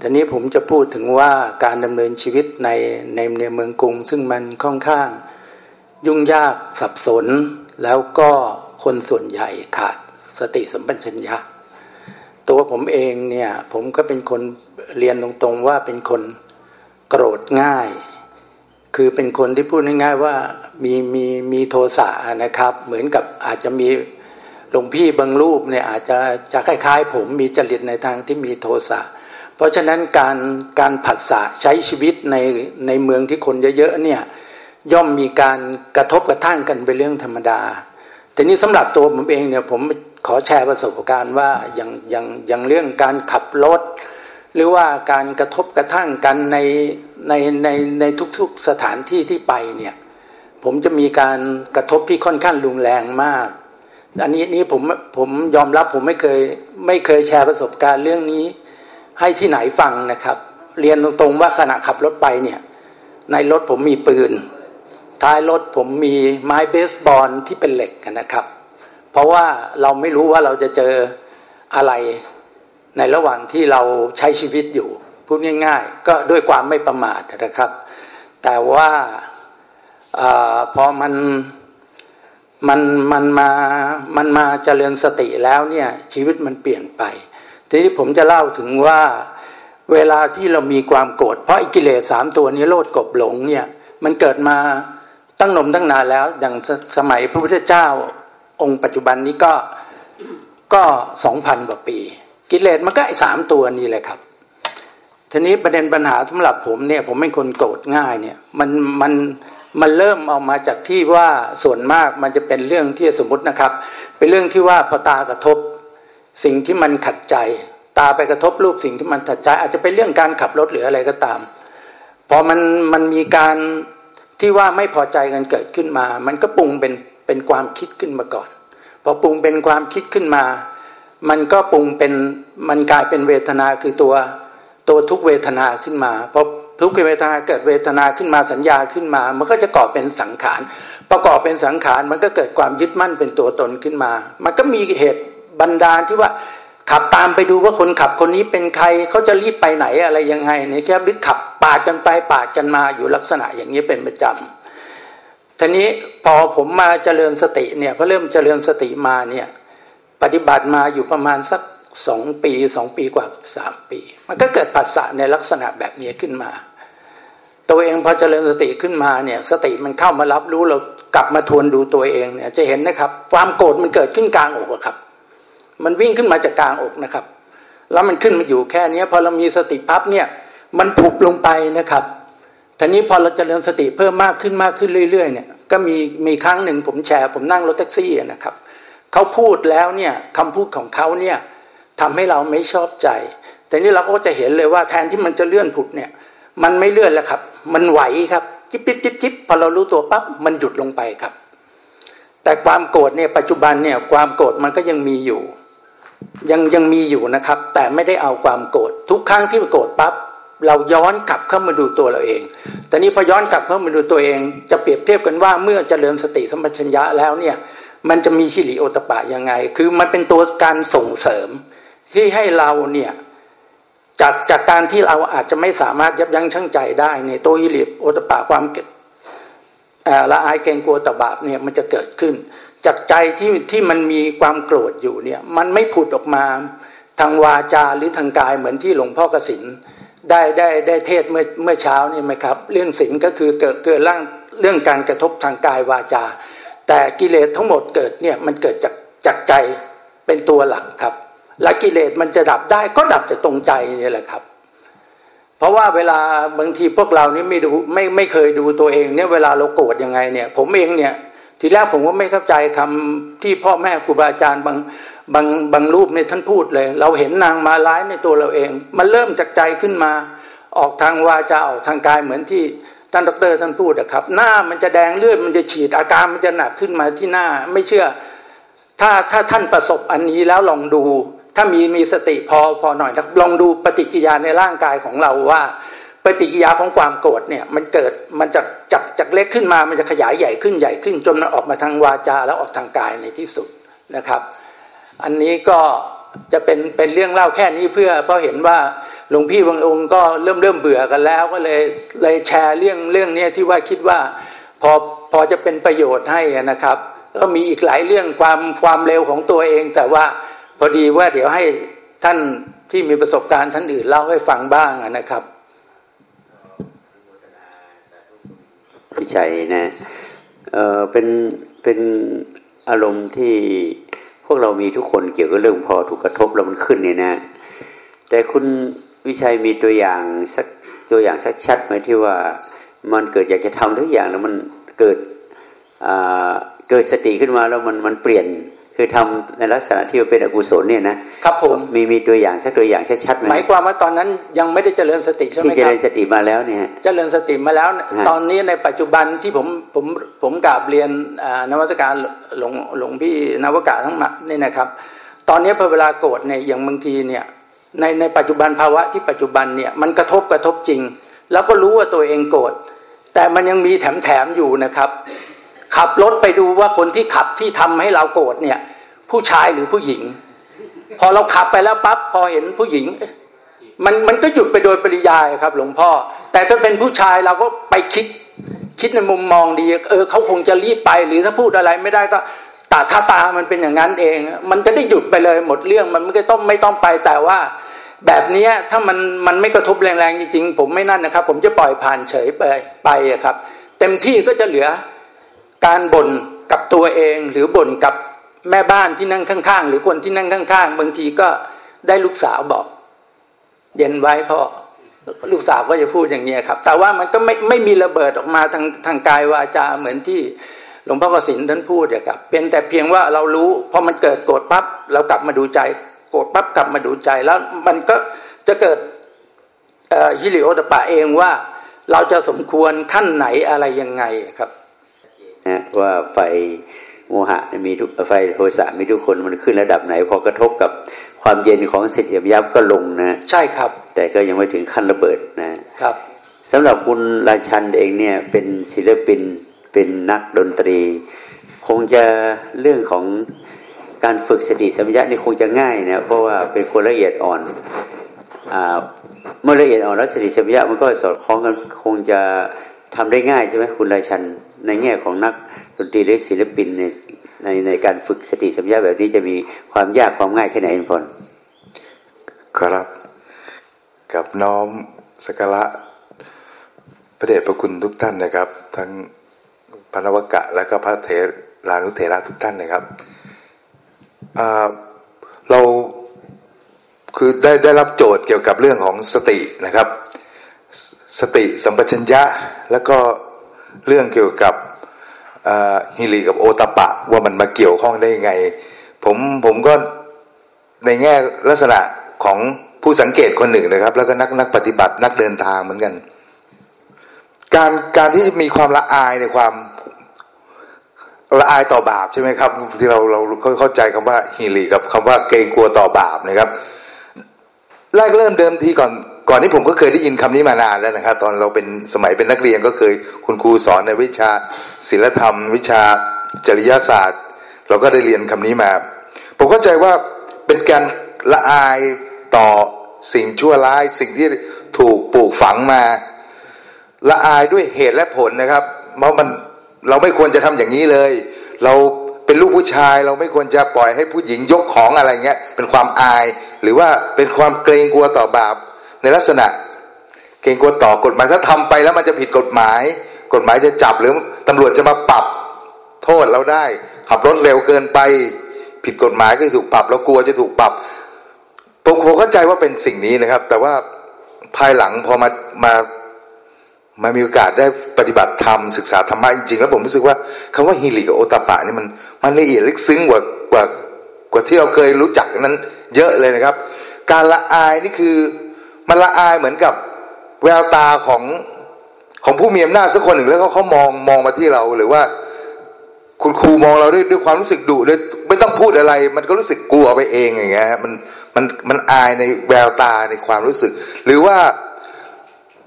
ทีนี้ผมจะพูดถึงว่าการดำเนินชีวิตในในในเมืองกรุง ซึ่งมันค่อนข้าง ยุ่งยากสับสน แล้วก็คนส่วนใหญ่ขาดสติสัมปชัญญะตัวผมเองเนี่ยผมก็เป็นคนเรียนตรงๆว่าเป็นคนโกรธง่าย คือเป็นคนที่พูดง่ายๆว่ามีมีมีโทสะนะครับ เหมือนกับอาจจะมีหลวงพี่บางรูปเนี่ยอาจจะจะคล้ายๆ ผมมีจริตในทางที่มีโทสะเพราะฉะนั้นการการผัสสะใช้ชีวิตในในเมืองที่คนเยอะๆเนี่ยย่อมมีการกระทบกระทั่งกันเป็นเรื่องธรรมดา แต่นี้สำหรับตัวผมเองเนี่ยผมขอแชร์ประสบการณ์ว่าอย่างอย่างอย่างเรื่องการขับรถ หรือว่าการกระทบกระทั่งกันใน ในในในทุกๆสถานที่ที่ไปเนี่ย ผมจะมีการกระทบที่ค่อนข้างรุนแรงมาก อันนี้นี้ผมผมยอมรับผมไม่เคยไม่เคยแชร์ประสบการณ์เรื่องนี้ ให้ที่ไหนฟังนะครับ เรียนตรงๆว่าขณะขับรถไปเนี่ย ในรถผมมีปืน ท้ายรถผมมีไม้เบสบอลที่เป็นเหล็กนะครับ เพราะว่าเราไม่รู้ว่าเราจะเจออะไรในระหว่างที่เราใช้ชีวิตอยู่ พูดง่าย ๆ ก็ด้วยความไม่ประมาทนะครับ แต่ว่าอพอมันมันมันมามันมาเจริญสติแล้วเนี่ยชีวิตมันเปลี่ยนไป ทีนี้ผมจะเล่าถึงว่าเวลาที่เรามีความโกรธเพราะอิกิเลสสามตัวนี้โลดกบหลงเนี่ยมันเกิดมาตั้งนมตั้งนานแล้ว อย่างสมัยพระพุทธเจ้าองค์ปัจจุบันนี้ก็ก็สองพันกว่าปี กิเลสมันก็ไอ้สามตัวนี้เลยครับ ทีนี้ประเด็นปัญหาสำหรับผมเนี่ย ผมเป็นคนโกรธง่ายเนี่ย มันมันมันเริ่มเอามาจากที่ว่าส่วนมากมันจะเป็นเรื่องที่สมมตินะครับ เป็นเรื่องที่ว่าพอตากระทบ สิ่งที่มันขัดใจ ตาไปกระทบรูปสิ่งที่มันขัดใจ อาจจะเป็นเรื่องการขับรถหรืออะไรก็ตามพอมันมันมีการที่ว่าไม่พอใจกันเกิดขึ้นมา มันก็ปรุงเป็นเป็นความคิดขึ้นมาก่อน พอปรุงเป็นความคิดขึ้นมา มันก็ปรุงเป็นมันกลายเป็นเวทนาคือตัว ตัวทุกเวทนาขึ้นมาพอทุกเวทนาเกิดเวทนาขึ้นมาสัญญาขึ้นมา มันก็จะก่อเป็นสังขารประกอบเป็นสังขารมันก็เกิดความยึดมั่นเป็นตัวตนขึ้นมา มันก็มีเหตุบันดาลที่ว่าขับตามไปดูว่าคนขับคนนี้เป็นใครเขาจะรีบไปไหนอะไรยังไงในแค่บิดขับปาดกันไปปาดกันมาอยู่ลักษณะอย่างนี้เป็นประจำทีนี้พอผมมาเจริญสติเนี่ยพอเริ่มเจริญสติมาเนี่ย ปฏิบัติมาอยู่ประมาณสัก สองปีสองปีกว่าสามปี มันก็เกิดปัสสะในลักษณะแบบนี้ขึ้นมา ตัวเองพอเจริญสติขึ้นมาเนี่ย สติมันเข้ามารับรู้เรากลับมาทวนดูตัวเองเนี่ย จะเห็นนะครับ ความโกรธมันเกิดขึ้นกลางอกครับ มันวิ่งขึ้นมาจากกลางอกนะครับ แล้วมันขึ้นมาอยู่แค่นี้พอเรามีสติพับเนี่ย มันผุบลงไปนะครับทีนี้พอเราจเจริญสติเพิ่มมากขึ้นมากขึ้นเรื่อยๆเนี่ยก็มีมีครั้งหนึ่งผมแชร์ ผมนั่งรถแท็กซี่นะครับเขาพูดแล้วเนี่ยคำพูดของเขาเนี่ย ทำให้เราไม่ชอบใจ แต่นี้เราก็จะเห็นเลยว่าแทนที่มันจะเลื่อนผุดเนี่ย มันไม่เลื่อนแล้วครับ มันไหวครับจิบจิบจิบจิบพอเรารู้ตัวปั๊บมันหยุดลงไปครับ แต่ความโกรธเนี่ยปัจจุบันเนี่ยความโกรธมันก็ยังมีอยู่ ยังยังมีอยู่นะครับ แต่ไม่ได้เอาความโกรธทุกครั้งที่โกรธปั๊บเราย้อนกลับเข้ามาดูตัวเราเอง แต่นี้พอย้อนกลับเข้ามาดูตัวเอง จะเปรียบเทียบกันว่าเมื่อจเจริญสติสัมปชัญญะแล้วเนี่ย มันจะมีชิริโอตปะยังไง คือมันเป็นตัวการส่งเสริม ที่ให้เราเนี่ยจากจากการที่เราอาจจะไม่สามารถยับยั้งชั่งใจได้ในโตฮิริโอตปาความละอายเกรงกลัวตบาปเนี่ยมันจะเกิดขึ้น จากใจที่ที่มันมีความโกรธอยู่เนี่ย มันไม่ผุดออกมาทางวาจาหรือทางกายเหมือนที่หลวงพ่อกสินได้ได้ได้เทศเมื่อเมื่อเช้านี่ไหมครับ เรื่องศีลก็คือเกิดเกิดร่างเรื่องการกระทบทางกายวาจา แต่กิเลสทั้งหมดเกิดเนี่ยมันเกิดจากจากใจเป็นตัวหลักครับ และกิเลสมันจะดับได้ก็ดับจากตรงใจนี่แหละครับ เพราะว่าเวลาบางทีพวกเรานี่ไม่ดูไม่ไม่เคยดูตัวเองเนี่ยเวลาเราโกรธยังไงเนี่ย ผมเองเนี่ย ทีแรกผมก็ไม่เข้าใจคำที่พ่อแม่ครูบาอาจารย์บางบางบางรูปเนี่ยท่านพูดเลย เราเห็นนางมาร้ายในตัวเราเอง มันเริ่มจากใจขึ้นมา ออกทางวาจาออกทางกายเหมือนที่ท่านดรท่านพูดอะครับ หน้ามันจะแดงเลือดมันจะฉีดอาการมันจะหนักขึ้นมาที่หน้าไม่เชื่อ ถ้าถ้าท่านประสบอันนี้แล้วลองดู ถ้ามีมีสติพอพอหน่อยลองดูปฏิกิริยาในร่างกายของเราว่า ปฏิกิริยาของความโกรธเนี่ยมันเกิดมันจะจากจากเล็กขึ้นมามันจะขยายใหญ่ขึ้นใหญ่ขึ้นจนมันออกมาทางวาจาแล้วออกทางกายในที่สุดนะครับ อันนี้ก็จะเป็นเป็นเรื่องเล่าแค่นี้เพื่อเพราะเห็นว่าหลวงพี่บางองค์ก็เริ่มเริ่มเบื่อกันแล้วก็เลยเลยแชร์เรื่องเรื่องนี้ที่ว่าคิดว่าพอพอจะเป็นประโยชน์ให้นะครับ ก็มีอีกหลายเรื่องความความเร็วของตัวเอง แต่ว่า พอดีว่าเดี๋ยวให้ท่านที่มีประสบการณ์ท่านอื่นเล่าให้ฟังบ้างนะครับพี่ชัยนะเออเป็นเป็นอารมณ์ที่พวกเรามีทุกคนเกี่ยวกับเรื่องพอถูกกระทบแล้วมันขึ้นเนี่ยนะ แต่คุณวิชัยมีตัวอย่างสักตัวอย่างสักชัดไหมที่ว่ามันเกิดอยากจะทำทุกอย่างแล้วมันเกิดเกิดสติขึ้นมาแล้วมันมันเปลี่ยน คือทำในลักษณะที่เป็นอกุศลเนี่ยนะครับผมมีมีตัวอย่างสักตัวอย่างชัดๆไหมหมายความว่าตอนนั้นยังไม่ได้เจริญสติใช่ไหมครับที่เจริญสติมาแล้วเนี่ยเจริญสติมาแล้ว ตอนนี้ในปัจจุบันที่ผมผมผมกราบเรียนนวัตการหลวงหลวงพี่นวกาทั้งหมดนี่นะครับ ตอนนี้พอเวลาโกรธเนี่ยอย่างบางทีเนี่ยในในปัจจุบันภาวะที่ปัจจุบันเนี่ยมันกระทบกระทบจริง แล้วก็รู้ว่าตัวเองโกรธแต่มันยังมีแถมๆอยู่นะครับ ขับรถไปดูว่าคนที่ขับที่ทำให้เราโกรธเนี่ย ผู้ชายหรือผู้หญิง พอเราขับไปแล้วปั๊บพอเห็นผู้หญิง มันมันก็หยุดไปโดยปริยายครับ หลวงพ่อ แต่ถ้าเป็นผู้ชายเราก็ไปคิด คิดในมุมมองดี เออเขาคงจะรีบไปหรือถ้าพูดอะไรไม่ได้ก็ตาท่าตามันเป็นอย่างนั้นเอง มันจะได้หยุดไปเลยหมดเรื่องมันไม่ต้องไม่ต้องไปแต่ว่า แบบนี้ถ้ามันมันไม่กระทบแรงๆจริงๆผมไม่นั่นนะครับ ผมจะปล่อยผ่านเฉยไปไปครับ เต็มที่ก็จะเหลือ การบ่นกับตัวเองหรือบ่นกับแม่บ้านที่นั่งข้างๆ หรือคนที่นั่งข้างๆ บางทีก็ได้ลูกสาวบอก เย็นไว้พ่อลูกสาวก็จะพูดอย่างนี้ครับ แต่ว่ามันก็ไม่ไม่มีระเบิดออกมาทางทางกายวาจาเหมือนที่หลวงพ่อกสินท่านพูดอะครับ เป็นแต่เพียงว่าเรารู้พอมันเกิดโกรธปั๊บเรากลับมาดูใจ โกรธปั๊บกลับมาดูใจแล้วมันก็จะเกิดฮิริโอตปะเองว่า เราจะสมควรขั้นไหนอะไรยังไงครับ นะว่าไฟโมหะมีทุกไฟโทสะมีทุกคนมันขึ้นระดับไหน พอกระทบกับความเย็นของสติยับก็ลงนะใช่ครับ แต่ก็ยังไม่ถึงขั้นระเบิดนะครับสำหรับคุณราชันเองเนี่ยเป็นศิลปินเป็นนักดนตรี คงจะเรื่องของการฝึกสติสัมยานี่คงจะง่ายนะเพราะว่าเป็นคนละเอียดอ่อนอ่าเมื่อละเอียดอ่อนแล้วสติสัมยามันก็สอดคล้องกันคงจะทำได้ง่ายใช่ไหมคุณราชัน ในแง่ของนักดนตรีหรือศิลปินในในในการฝึกสติสัมยาแบบนี้จะมีความยากความง่ายแค่ไหนอินพลครับ กับน้อมสกละพระเดชพระคุณทุกท่านนะครับ ทั้งพระนวกะและก็พระเถรานุเถระทุกท่านนะครับเราคือได้ได้รับโจทย์เกี่ยวกับเรื่องของสตินะครับ สติสัมปชัญญะแล้วก็ เรื่องเกี่ยวกับฮิริกับโอตปะ ว่ามันมาเกี่ยวข้องได้ยังไง ผมผมก็ในแง่ลักษณะของผู้สังเกตคนหนึ่งนะครับ แล้วก็นักนักปฏิบัตินักเดินทางเหมือนกัน การการที่มีความละอายในความละอายต่อบาปใช่ไหมครับ ที่เราเราเข้าใจคำว่าฮิริกับคำว่าเกรงกลัวต่อบาปนะครับแรกเริ่มเดิมทีก่อน ก่อนที่ผมก็เคยได้ยินคำนี้มานานแล้วนะครับ ตอนเราเป็นสมัยเป็นนักเรียนก็เคยคุณครูสอนในวิชาศิลธรรม วิชาจริยศาสตร์ เราก็ได้เรียนคำนี้มา ผมเข้าใจว่าเป็นการละอายต่อสิ่งชั่วร้าย สิ่งที่ถูกปลูกฝังมา ละอายด้วยเหตุและผลนะครับ เพราะมันเราไม่ควรจะทำอย่างนี้เลย เราเป็นลูกผู้ชายเราไม่ควรจะปล่อยให้ผู้หญิงยกของอะไรเงี้ยเป็นความอาย หรือว่าเป็นความเกรงกลัวต่อบาป ในลักษณะ เกรงกลัวต่อกฎหมายถ้าทำไปแล้วมันจะผิดกฎหมาย กฎหมายจะจับหรือตำรวจจะมาปรับโทษเราได้ ขับรถเร็วเกินไป ผิดกฎหมายก็ถูกปรับแล้วกลัวจะถูกปรับผมผมเข้าใจว่าเป็นสิ่งนี้นะครับ แต่ว่าภายหลังพอมามามามีโอกาสได้ปฏิบัติธรรมศึกษาธรรมะจริงๆ แล้วผมรู้สึกว่าคำว่าฮิริกับโอตปะนี่มันมันละเอียดลึกซึ้งกว่ากว่ากว่าที่เราเคยรู้จักนั้น เยอะเลยนะครับ การละอายนี่คือ มันละอายเหมือนกับแววตาของของผู้มีอำนาจสักคนหนึ่งแล้วเขาเขามองมองมาที่เราหรือว่า คุณครูมองเราด้วยด้วยความรู้สึกดุด้วยไม่ต้องพูดอะไร มันก็รู้สึกกลัวไปเองอย่างเงี้ยมันมันมันอายในแววตาในความรู้สึก หรือว่า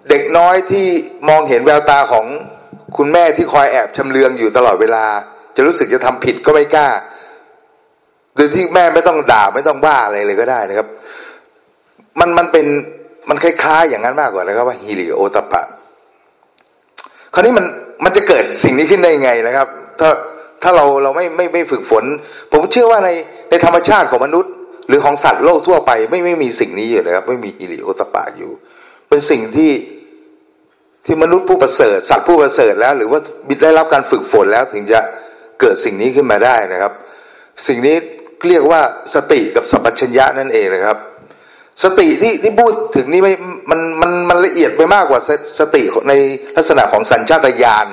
เด็กน้อยที่มองเห็นแววตาของคุณแม่ที่คอยแอบชำเลืองอยู่ตลอดเวลา จะรู้สึกจะทำผิดก็ไม่กล้าโดยที่แม่ไม่ต้องด่าไม่ต้องบ้าอะไรเลยก็ได้นะครับ มันมันเป็น มันคล้ายๆอย่างนั้นมากกว่านะครับว่าฮิริโอตปะ คราวนี้มันมันจะเกิดสิ่งนี้ขึ้นได้ยังไงนะครับ ถ้าถ้าเราเราไม่ไม่ไม่ฝึกฝน ผมเชื่อว่าในในธรรมชาติของมนุษย์ หรือของสัตว์โลกทั่วไป ไม่ไม่มีสิ่งนี้อยู่นะครับ ไม่มีฮิริโอตปะอยู่ เป็นสิ่งที่ที่มนุษย์ผู้ประเสริฐสัตว์ผู้ประเสริฐแล้ว หรือว่าได้รับการฝึกฝนแล้วถึงจะเกิดสิ่งนี้ขึ้นมาได้นะครับ สิ่งนี้เรียกว่าสติกับสัมปชัญญะนั่นเองนะครับ สติที่ที่พูดถึงนี่ไม่มันมันมันละเอียดไปมากกว่าสติในลักษณะของสัญชาตญาณ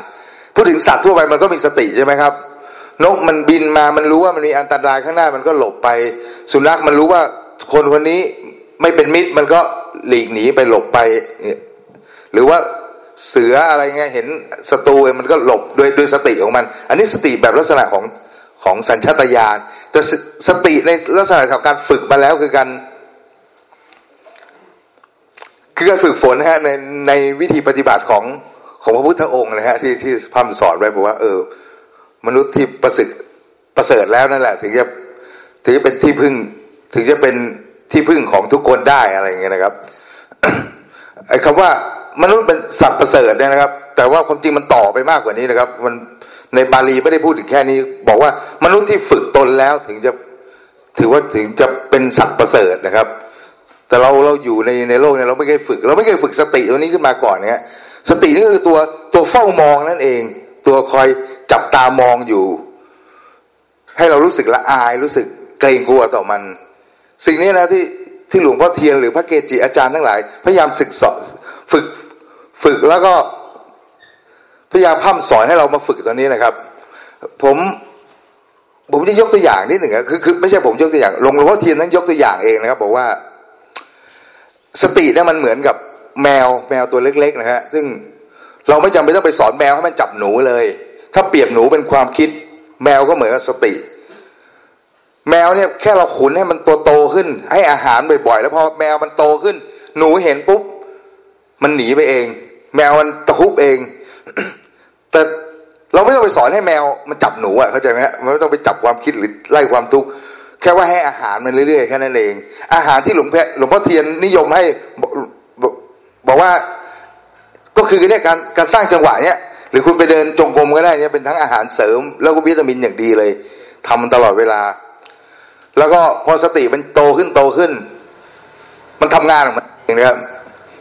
พูดถึงสัตว์ทั่วไปมันก็มีสติใช่ไหมครับ นกมันบินมามันรู้ว่ามันมีอันตรายข้างหน้ามันก็หลบไป สุนัขมันรู้ว่าคนคนนี้ไม่เป็นมิตรมันก็หลีกหนีไปหลบไป หรือว่าเสืออะไรเงี้ยเห็นศัตรูมันก็หลบด้วยด้วยสติของมัน อันนี้สติแบบลักษณะของของสัญชาตญาณแต่สติในลักษณะของการฝึกมาแล้วคือการ คือการฝึกฝนฮะในในวิธีปฏิบัติของของพระพุทธองค์นะฮะที่ที่พมสอนไว้บอกว่า เออ มนุษย์ที่ประสิทธิ์ประเสริฐแล้วนั่นแหละ ถึงจะถึงจะเป็นที่พึ่ง ถึงจะเป็นที่พึ่งของทุกคนได้อะไรอย่างเงี้ยนะครับไอ้คำว่ามนุษย์เป็นสัตว์ประเสริฐเนี่ยนะครับ แต่ว่าความจริงมันต่อไปมากกว่านี้นะครับ มันในบาลีไม่ได้พูดถึงแค่นี้ บอกว่ามนุษย์ที่ฝึกตนแล้วถึงจะถือว่าถึงจะเป็นสัตว์ประเสริฐนะครับ แต่เราเราอยู่ในในโลกเนี่ยเราไม่เคยฝึก เราไม่เคยฝึกสติตัวนี้ขึ้นมาก่อนเนี่ยสตินี่คือตัวตัวเฝ้ามองนั่นเอง ตัวคอยจับตามองอยู่ ให้เรารู้สึกละอายรู้สึกเกรงกลัวต่อมัน สิ่งนี้นะที่ที่หลวงพ่อเทียนหรือพระเกจิอาจารย์ทั้งหลาย พยายามศึกษาฝึกฝึกแล้วก็พยายามพัฒสอนให้เรามาฝึกตอนนี้นะครับ ผมผมจะยกตัวอย่างนิดหนึ่งคือคือไม่ใช่ผมยกตัวอย่างหลวงพ่อเทียนนั้นยกตัวอย่างเองนะครับ บอกว่า สติเนี่ยมันเหมือนกับแมวแมวตัวเล็ก ๆ นะฮะซึ่งเราไม่จำเป็นต้องไปสอนแมวให้มันจับหนูเลย ถ้าเปรียบหนูเป็นความคิด แมวก็เหมือนกับสติ แมวเนี่ยแค่เราขุนให้มันโตโตขึ้น ให้อาหารบ่อยๆแล้วพอแมวมันโตขึ้น หนูเห็นปุ๊บมันหนีไปเอง แมวมันตะคุบเอง แต่เราไม่ต้องไปสอนให้แมวมันจับหนูอะเข้าใจไหมฮะมันไม่ต้องไปจับความคิดหรือไล่ความทุกข์ แค่ว่าให้อาหารมันเรื่อยๆแค่นั้นเอง อาหารที่หลวงพ่อหลวงพ่อเทียนนิยมให้บอกว่าก็คือเนี่ยการการสร้างจังหวะเนี่ยหรือคุณไปเดินจงกรมก็ได้เนี่ยเป็นทั้งอาหารเสริม แล้วก็วิตามินอย่างดีเลยทำมันตลอดเวลา แล้วก็พอสติมันโตขึ้นโตขึ้น มันทำงานของมันเองนะครับ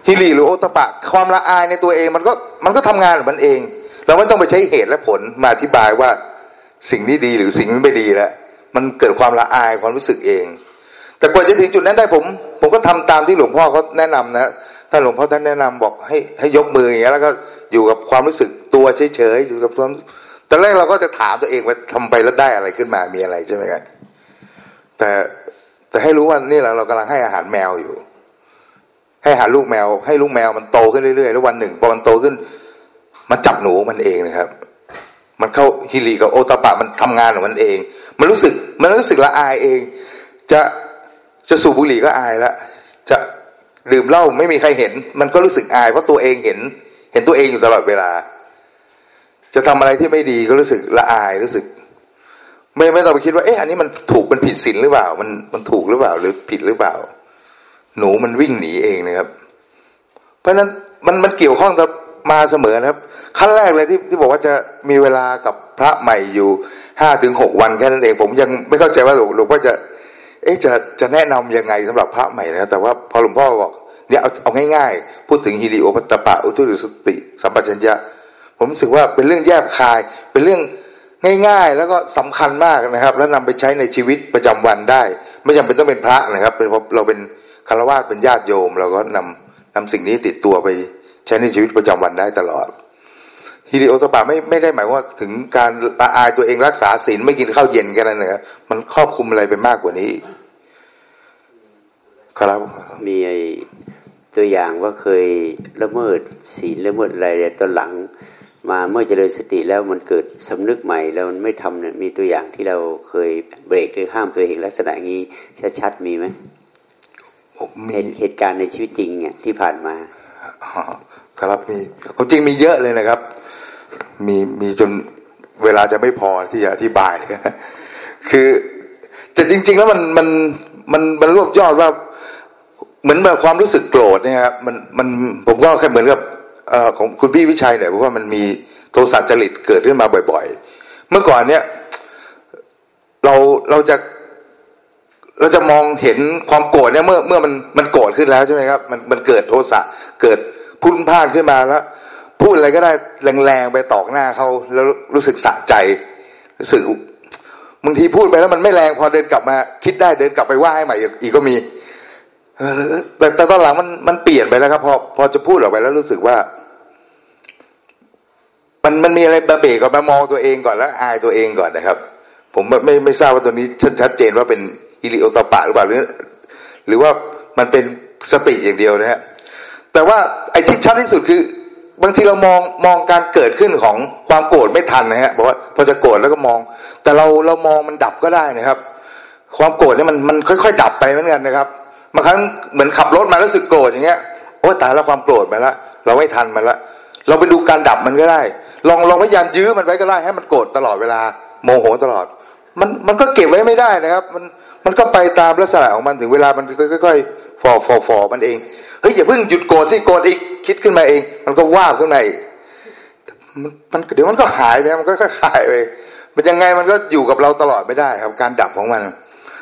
ฮิริหรือโอตปะ ความละอายในตัวเองมันก็มันก็ทำงานของมันเอง เราไม่ต้องไปใช้เหตุและผลมาอธิบายว่าสิ่งนี้ดีหรือสิ่งนี้ไม่ดีแล้ว มันเกิดความละอายความรู้สึกเอง แต่กว่าจะถึงจุดนั้นได้ผม ผมก็ทำตามที่หลวงพ่อเขาแนะนำนะท่านหลวงพ่อท่านแนะนำบอกให้ให้ยกมืออย่างเงี้แล้วก็อยู่กับความรู้สึกตัวเฉยๆอยู่กับความตอนแรกเราก็จะถามตัวเองว่าทำไปแล้วได้อะไรขึ้นมามีอะไรใช่ไหมครับแต่แต่ให้รู้ว่านี่เราเรากำลังให้อาหารแมวอยู่ ให้อาหารลูกแมว ให้ลูกแมวมันโตขึ้นเรื่อยๆแล้ววันหนึ่งพอมันโตขึ้น มันจับหนูมันเองนะครับ มันเข้าฮิริกับโอตาปะมันทำงานของมันเอง มันรู้สึกมันรู้สึกละอายเอง จะจะสูบบุหรี่ก็อายละจะดื่มเหล้าไม่มีใครเห็น มันก็รู้สึกอายเพราะตัวเองเห็น เห็นตัวเองอยู่ตลอดเวลา จะทำอะไรที่ไม่ดีก็รู้สึกละอายรู้สึก ไม่ไม่ต้องไปคิดว่าเอ๊ะอันนี้มันถูกมันผิดศีลหรือเปล่า มันมันถูกหรือเปล่า หรือผิดหรือเปล่า หนูมันวิ่งหนีเองนะครับ เพราะฉะนั้นมันมันเกี่ยวข้องมาเสมอนะครับ ขั้นแรกเลยที่ที่บอกว่าจะมีเวลากับพระใหม่อยู่ ห้าถึงหกวันแค่นั้นเอง ผมยังไม่เข้าใจว่าหลวงหลวงพ่อจะ เอ๊ะจะจะแนะนํำยังไงสำหรับพระใหม่นะแต่ว่าพอหลวงพ่อบอกเนี่ยเอาเอาง่ายๆ พูดถึงฮิริโอปัตตปะอุทุริสติ สัมปชัญญะ ผมรู้สึกว่าเป็นเรื่องแยบคาย เป็นเรื่องง่ายๆ แล้วก็สำคัญมากนะครับ แล้วนำไปใช้ในชีวิตประจำวันได้ ไม่จำเป็นต้องเป็นพระนะครับ เป็นเราเป็นคารวะเป็นญาติโยม เราก็นำนำสิ่งนี้ติดตัวไปใช้ในชีวิตประจำวันได้ตลอด ฮิริโอตปาไม่ไม่ได้หมายว่าถึงการละอายตัวเองรักษาศีลไม่กินข้าวเย็นกันนั่นนะครับมันครอบคลุมอะไรไปมากกว่านี้ ครับ มีไอตัวอย่างว่าเคยละเมิดศีลละเมิดอะไรตอนหลัง มาเมื่อเจริญสติแล้วมันเกิดสำนึกใหม่แล้วมันไม่ทำเนี่ยมีตัวอย่างที่เราเคยเบรกหรือห้ามตัวเองลักษณะนี้ชัดๆมีไหมมีเหตุการณ์ในชีวิตจริงเนี่ยที่ผ่านมาครับมีความจริงมีเยอะเลยนะครับ มีมีจนเวลาจะไม่พอที่จะอธิบาย คือแต่จริง ๆ แล้วมันมันมันมันรวบยอดว่า เหมือนแบบความรู้สึกโกรธเนี่ยครับมันมันผมก็แค่เหมือนกับเอ่อของคุณพี่วิชัยเนี่ยเพราะว่ามันมีโทสะจริตเกิดขึ้นมาบ่อย ๆ เมื่อก่อนเนี่ย เราเราจะเราจะมองเห็นความโกรธเนี่ยเมื่อเมื่อมันมันโกรธขึ้นแล้วใช่ไหมครับ มันมันเกิดโทสะเกิดพุ่นพลาดขึ้นมาแล้ว พูดอะไรก็ได้แรงๆไปตอกหน้าเขาแล้วรู้สึกสะใจรู้สึกบางทีพูดไปแล้วมันไม่แรงพอเดินกลับมา คิดได้เดินกลับไปว่าให้ใหม่อีกก็มีแต่แต่ตอนหลังมันมันเปลี่ยนไปแล้วครับ พอพอจะพูดออกไปแล้วรู้สึกว่า มันมันมีอะไรบาเบกก่อนมามองตัวเองก่อนแล้ว อายตัวเองก่อนนะครับ ผมไม่ไม่ทราบว่าตัวนี้ชัดเจนว่าเป็นอิริโอตปะหรือเปล่าหรือ หรือว่ามันเป็นสติอย่างเดียวนะฮะแต่ว่าไอ้ที่ชัดที่สุดคือ บางทีเรามองมองการเกิดขึ้นของความโกรธไม่ทันนะฮะบอกว่าพอจะโกรธแล้วก็มอง แต่เราเรามองมันดับก็ได้นะครับ ความโกรธเนี่ยมันมันค่อย ๆ ดับไปเหมือนกันนะครับบางครั้งเหมือนขับรถมาแล้วสึกโกรธอย่างเงี้ยโอ้ตายแล้วความโกรธไปแล้วเราไม่ทันมันละเราไปดูการดับมันก็ได้ ลองลองพยายามยื้อมันไว้ก็ได้ให้มันโกรธตลอดเวลา โมโหตลอด มันมันก็เก็บไว้ไม่ได้นะครับ มันมันก็ไปตามลักษณะของมันถึงเวลามันค่อยๆฟอฟอฟอมันเองเฮ้ยอย่าเพิ่งหยุดโกรธสิโกรธอีก คิดขึ้นมาเอง มันก็ว่าขึ้นมาอีกมันมันเดี๋ยวมันก็หายไปมันก็ค่อยหายไปมันยังไงมันก็อยู่กับเราตลอดไม่ได้ครับ การดับของมัน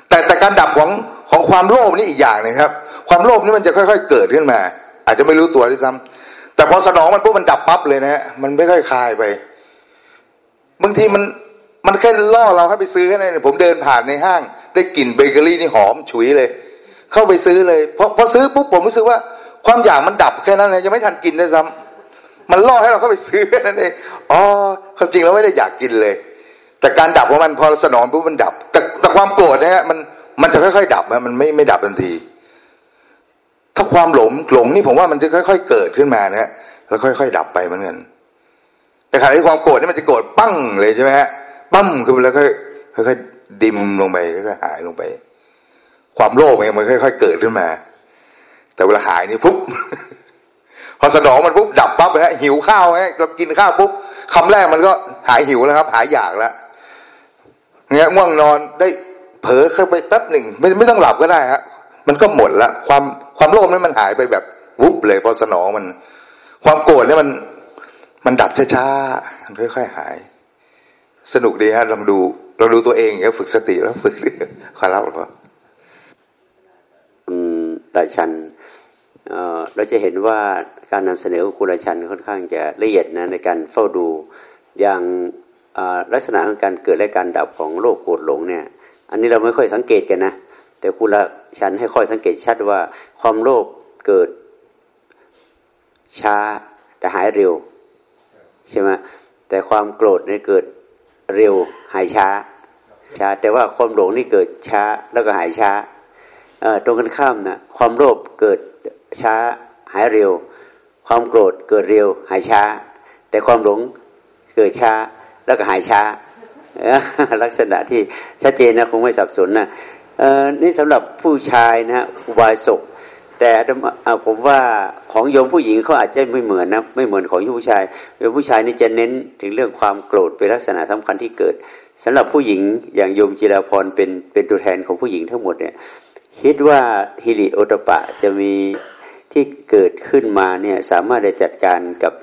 แต่แต่การดับของของความโลภนี่อีกอย่างนึงครับ ความโลภนี่มันจะค่อย ๆ เกิดขึ้นมา อาจจะไม่รู้ตัวด้วยซ้ำแต่พอสนองมันปุ๊บมันดับปั๊บเลยนะฮะมันไม่ค่อยคลายไป บางทีมันมันแค่ล่อเราให้ไปซื้อแค่นั้นผมเดินผ่านในห้าง ได้กลิ่นเบเกอรี่นี่หอมฉุยเลย เข้าไปซื้อเลยพอพอซื้อปุ๊บผมรู้สึกว่า ความอยากมันดับแค่นั้นเลยยังไม่ทันกินด้วยซ้ำมันล่อให้เราเข้าไปซื้อแค่นั้นเองอ๋อความจริงเราไม่ได้อยากกินเลย แต่การดับของมันพอสนองปุ๊บมันดับ แต่แต่ความโกรธนะฮะมันมันจะค่อยๆ ดับมันไม่ไม่ดับทันที ถ้าความหลงหลงนี่ผมว่ามันจะค่อย ๆ เกิดขึ้นมานะฮะแล้วค่อย ๆ ดับไปเหมือนกันแต่ขณะที่ความโกรธนี่มันจะโกรธปั้งเลยใช่ไหมฮะปั้มคือแล้วค่อยค่อยๆดิมลงไปค่อยๆหายลงไป ความโลภมันค่อย ๆ เกิดขึ้นมา แต่เวลาหายนี่ปุ๊บพอสนองมันปุ๊บดับปั๊บนะหิวข้าวฮะเรากินข้าวปุ๊บคำแรกมันก็หายหิวแล้วครับ หายอยากแล้วเงี้ยง่วงนอนได้เผลอเข้าไปแป๊บหนึ่งไม่ไม่ต้องหลับก็ได้ฮะมันก็หมดละความความโลภนั้นมันหายไปแบบวุบเลยพอสนองมัน ความโกรธเนี่ยมัน มันดับช้าๆค่อยๆหาย สนุกดีฮะลองดูเราดูตัวเองแล้วฝึกสติแล้วฝึกเรื่องขอรับหรือเปล่าคุณราชัน เราจะเห็นว่าการนำเสนอของคุณชันค่อนข้างจะละเอียดนะในการเฝ้าดูอย่างลักษณะของการเกิดและการดับของโรคปวดหลงเนี่ย อันนี้เราไม่ค่อยสังเกตกันนะแต่คุณชันให้ค่อยสังเกตชัดว่าความโลภเกิดช้าแต่หายเร็วใช่ไหมแต่ความโกรธนี่เกิดเร็วหายช้าช้า แต่ว่าความหลงนี่เกิดช้าแล้วก็หายช้าตรงกันข้ามนะความโลภเกิด ช้าหายเร็ว ความโกรธเกิดเร็ว หายช้า แต่ความหลงเกิดช้าแล้วก็หายช้าลักษณะที่ชัดเจนนะคงไม่สับสนนะนี่สำหรับผู้ชายนะอุบายศกแต่ผมว่าของโยมผู้หญิงเขาอาจจะไม่เหมือนนะไม่เหมือนของโยมผู้ชายโยมผู้ชายนี่จะเน้นถึงเรื่องความโกรธเป็นลักษณะสำคัญที่เกิดสำหรับผู้หญิงอย่างโยมจิราพรเป็นเป็นตัวแทนของผู้หญิงทั้งหมดเนี่ยคิดว่าฮิริโอตปะจะมี ที่เกิดขึ้นมาเนี่ยสามารถจะจัดการกับ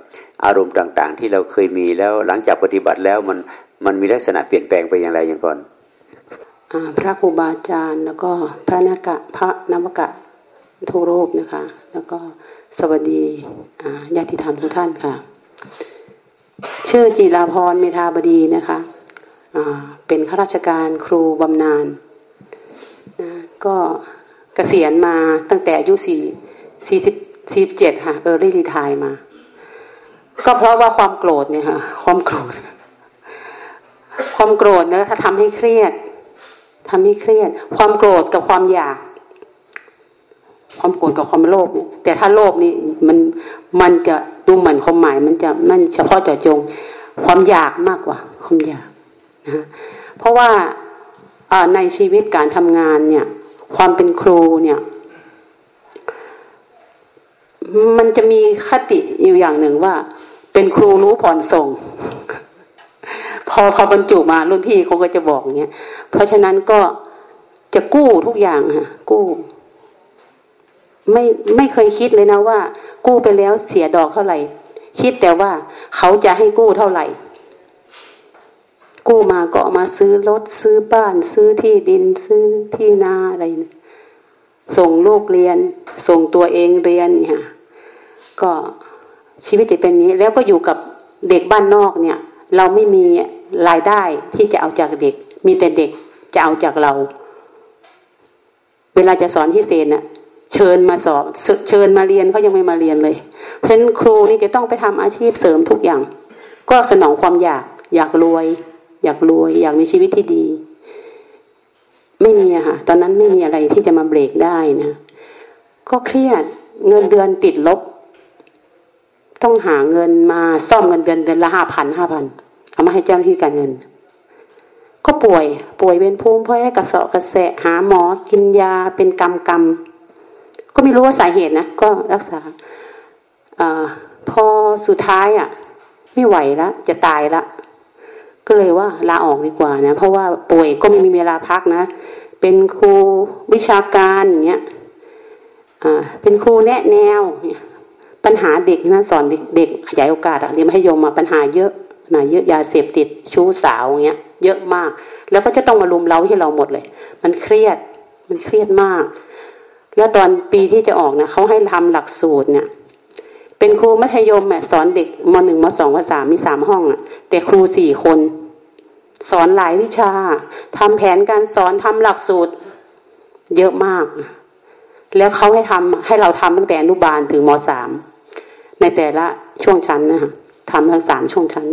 อารมณ์ต่าง ๆ ที่เราเคยมีแล้วหลังจากปฏิบัติแล้วมันมันมีลักษณะเปลี่ยนแปลงไปอย่างไรอย่างก่อนพระครูบาอาจารย์แล้วก็พระนากะพระนวกะทุกรูปนะคะ แล้วก็สวัสดีญาติธรรมทุกท่านค่ะ ชื่อจิราพรเมธาบดีนะคะเป็นข้าราชการครูบำนาญนะก็เกษียณมาตั้งแต่อายุสี่ สี่สิบสี่เจ็ดค่ะเออรีรีทายมา ก็เพราะว่าความโกรธเนี่ยค่ะความโกรธ ความโกรธเนี่ยถ้าทำให้เครียดทำให้เครียด ความโกรธกับความอยาก ความโกรธกับความโลภเนี่ย แต่ถ้าโลภนี่มันมันจะดูเหมือนความหมาย มันจะมันเฉพาะเจาะจง ความอยากมากกว่า ความอยากนะเพราะว่าในชีวิตการทำงานเนี่ย ความเป็นครูเนี่ย มันจะมีคติอยู่อย่างหนึ่งว่า เป็นครูรู้ผ่อนส่ง พอพอบรรจุมารุ่นพี่เขาก็จะบอกเงี้ยเพราะฉะนั้นก็จะกู้ทุกอย่างค่ะกู้ ไม่ไม่เคยคิดเลยนะว่า กู้ไปแล้วเสียดอกเท่าไหร่ คิดแต่ว่าเขาจะให้กู้เท่าไหร่ กู้มาก็มาซื้อรถซื้อบ้าน ซื้อที่ดินซื้อที่นาอะไรนะส่งลูกเรียน ส่งตัวเองเรียนเนี่ย ก็ชีวิตเป็นนี้ แล้วก็อยู่กับเด็กบ้านนอกเนี่ย เราไม่มีรายได้ที่จะเอาจากเด็ก มีแต่เด็กจะเอาจากเรา เวลาจะสอนพิเศษน่ะ เชิญมาสอบเชิญมาเรียนเขายังไม่มาเรียนเลย เพราะครูนี่จะต้องไปทำอาชีพเสริมทุกอย่าง ก็สนองความอยาก อยากรวย อยากรวย อยากมีชีวิตที่ดี ไม่มีอะค่ะ ตอนนั้นไม่มีอะไรที่จะมาเบรกได้นะ ก็เครียดเงินเดือนติดลบ ต้องหาเงินมาซ่อมเงินเดือนเดือนละห้าพันห้าพันเอามาให้เจ้าหน้าที่การเงิน ก็ป่วยป่วยเป็นภูมิเพราะให้กระเสาะกระแสหาหมอกินยาเป็นกรรมกรรมก็ไม่รู้ว่าสาเหตุนะก็รักษาพอสุดท้ายอะ ไม่ไหวแล้วจะตายล้วก็เลยว่าลาออกดีกว่านะเพราะว่าป่วยก็ไม่มีเวลาพักนะเป็นครูวิชาการอย่างเงี้ยอ่าเป็นครูแนะแนว ปัญหาเด็กนะสอนเด็กขยายโอกาสอะเรียนมัธยมมาปัญหาเยอะนะเยอะยาเสพติดชู้สาวเงี้ยเยอะมาก แล้วก็จะต้องมารุมเร้าให้เราหมดเลย มันเครียดมันเครียดมาก แล้วตอนปีที่จะออกนะเขาให้ทำหลักสูตรเนี่ย เป็นครูมัธยมสอนเด็กมหนึ่งมสองมสามมีสามห้องอะแต่ครูสี่คน สอนหลายวิชาทำแผนการสอนทำหลักสูตร เยอะมาก แล้วเขาให้ทำให้เราทำตั้งแต่อนุบาลถึงมสามในแต่ละช่วงชั้นนะคะทำทั้งสามช่วงชั้น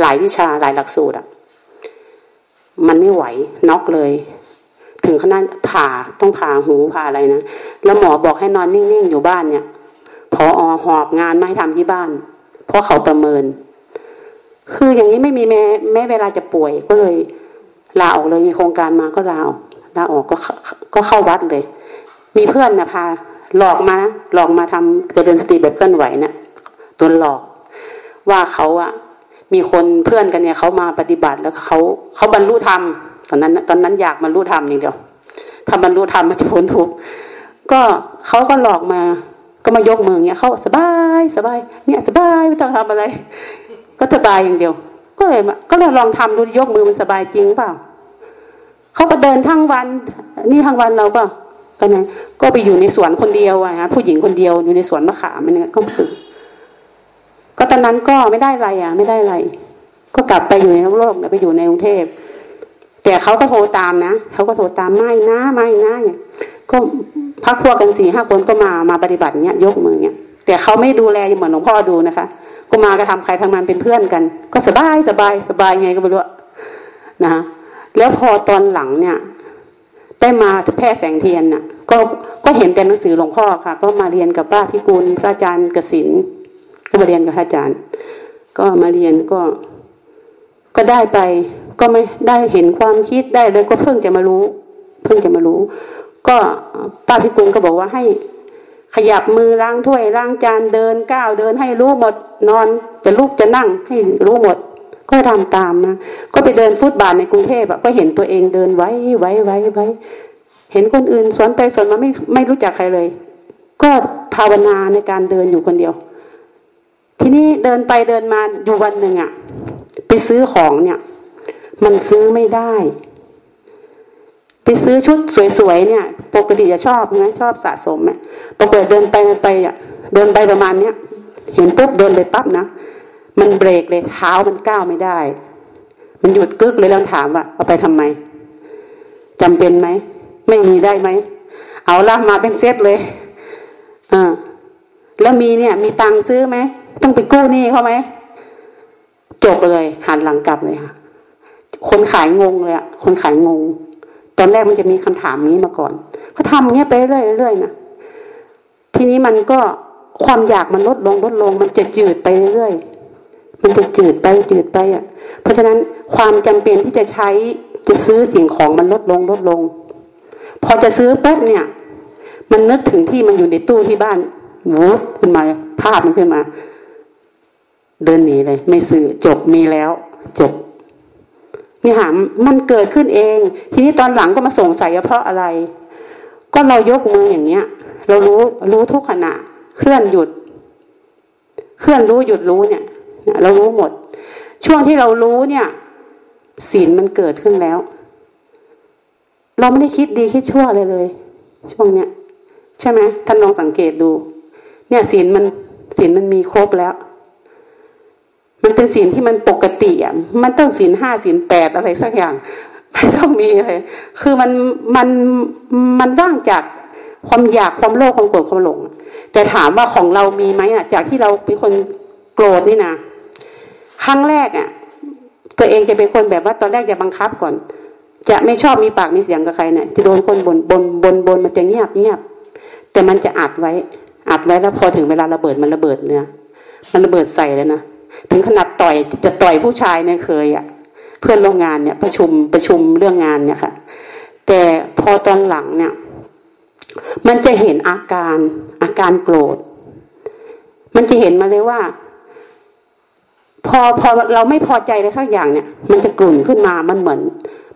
หลายวิชาหลายหลักสูตรอะมันไม่ไหวน็อกเลย ถึงขนาดผ่าต้องผ่าหูผ่าอะไรนะแล้วหมอบอกให้นอนนิ่งๆอยู่บ้านเนี่ยพออหอบงานไม่ทำที่บ้าน เพราะเขาประเมิน คืออย่างนี้ไม่มีแม้แม้เวลาจะป่วยก็เลยลาออกเลยมีโครงการมาก็ลาออกลาออกก็ก็เข้าวัดเลย มีเพื่อนนะพาหลอกมาหลอกมาทำเจริญสติแบบเคลื่อนไหวเนะี่ยตัวหลอก ว่าเขาอะมีคนเพื่อนกันเนี่ยเขามาปฏิบัติแล้วเขาเขาบรรลุธรรมตอนนั้น ตอนนั้นอยากบรรลุธรรมอย่างเดียวทำบรรลุธรรมมาจะพ้นทุกข์ก็เขาก็หลอกมา ก็มายกมือเนี่ยเขาสบายสบาย เนี่ยสบายไม่ต้องทำอะไร ก็สบายอย่างเดียว ก็เลยก็เลยลองทำดูยกมือมันสบายจริงเปล่าเขาก็เดินทั้งวัน นี่ทั้งวันเราก็ ก็ไงก็ไปอยู่ในสวนคนเดียวอะฮะผู้หญิงคนเดียวอยู่ในสวนมะขามเนี่ยก็ฝึกก็ตอนนั้นก็ไม่ได้อะไรอะ ไม่ได้อะไร ก็กลับไปอยู่ในโลกไปอยู่ในกรุงเทพแต่เขาก็โทรตามนะเขาก็โทรตามไม่นะไม่นะเนี่ยก็พักพวกกันสี่ห้าคนก็มามาปฏิบัติเนี้ยยกมือเนี้ยแต่เขาไม่ดูแลอย่างเหมือนหลวงพ่อดูนะคะก็มาก็ทำใครทำมันเป็นเพื่อนกัน ก็สบายสบายสบายไงก็ไม่รู้นะแล้วพอตอนหลังเนี่ย ได้มาแพร่แสงเทียนน่ะ ก็ก็เห็นแต่หนังสือหลวงพ่อค่ะ ก็มาเรียนกับป้าพิกุลพระอาจารย์กสินก็มาเรียนกับอาจารย์ ก็มาเรียนก็ ก็ได้ไป ก็ไม่ได้เห็นความคิดได้เลยก็เพิ่งจะมารู้ เพิ่งจะมารู้ ก็ป้าพิกุลก็บอกว่าให้ขยับมือล้างถ้วยล้างจานเดินก้าวเดินให้รู้หมดนอนจะลุกจะนั่งให้รู้หมด ก็ทำตามนะก็ไปเดินฟุตบาทในกรุงเทพก็เห็นตัวเองเดินไว้ไว้ไว้ไว้ เห็นคนอื่นสวนไปสวนมาไม่ไม่รู้จักใครเลย ก็ภาวนาในการเดินอยู่คนเดียว ทีนี้เดินไปเดินมาอยู่วันหนึ่งอะ่ะไปซื้อของเนี่ย มันซื้อไม่ได้ ไปซื้อชุดสวยๆเนี่ย ปกติจะชอบไหมชอบสะสมไหมปกติเดินไปไปอะเดินไปประมาณเนี้ยเห็นปุ๊บเดินไปปั๊บนะ มันเบรกเลยเท้ามันก้าวไม่ได้ มันหยุดกึกเลยแล้วถามว่าเอาไปทำไมจำเป็นไหมไม่มีได้ไหมเอาละมาเป็นเซตเลยอ่าแล้วมีเนี่ย มีตังค์ซื้อไหมต้องไปกู้หนี้เขาไหมจบเลยหันหลังกลับเลยค่ะ คนขายงงเลยอะคนขายงง ตอนแรกมันจะมีคำถามนี้มาก่อนเขาทำเงี้ยไปเรื่อยเรื่อยนะทีนี้มันก็ความอยากมันลดลงลดลง มันจะจืดไปเรื่อย มันจะจืดไปจืดไปอะ เพราะฉะนั้นความจำเป็นที่จะใช้จะซื้อสิ่งของมันลดลงลดลง พอจะซื้อปุ๊บเนี่ย มันนึกถึงที่มันอยู่ในตู้ที่บ้านวูบขึ้นมาภาพมันขึ้นมา เดินหนีเลย ไม่ซื้อจบมีแล้ว จบนี่หามมันเกิดขึ้นเอง ทีนี้ตอนหลังก็มาสงสัยเพราะอะไร ก็เรายกมืออย่างเงี้ย เรารู้รู้ทุกขณะ เคลื่อนหยุด เคลื่อนรู้หยุดรู้เนี่ย เรารู้หมด ช่วงที่เรารู้เนี่ยศีลมันเกิดขึ้นแล้ว เราไม่ได้คิดดีคิดชั่วเลยเลย ช่วงเนี้ย ใช่ไหมท่านลองสังเกตดู เนี่ยศีลมันศีลมันมีครบแล้ว มันเป็นศีลที่มันปกติอะมันต้องศีลห้าศีลแปดอะไรสักอย่างไม่ต้องมีอะไรคือมันมันมันร่างจากความอยากความโลภความโกรธความหลง แต่ถามว่าของเรามีไหมอะ จากที่เราเป็นคนโกรธนี่นะ ครั้งแรกอะ ตัวเองจะเป็นคนแบบว่าตอนแรกจะบังคับก่อน จะไม่ชอบมีปากมีเสียงกับใครเนี่ยจะโดนคนบนบนบนบนมันจะเงียบเงียบแต่มันจะอัดไว้ อัดไว้แล้วพอถึงเวลาระเบิดมันระเบิดเนี่ยมันระเบิดใส่เลยนะถึงขนาดต่อยจะต่อยผู้ชายเนี่ยเคยอะ่ะ เพื่อนโรงงานเนี่ย ประชุมประชุมเรื่องงานเนี่ยค่ะ แต่พอตอนหลังเนี่ย มันจะเห็นอาการอาการโกรธ มันจะเห็นมาเลยว่า พอพอเราไม่พอใจอะไรสักอย่างเนี่ย มันจะกลุ่นขึ้นมามันเหมือน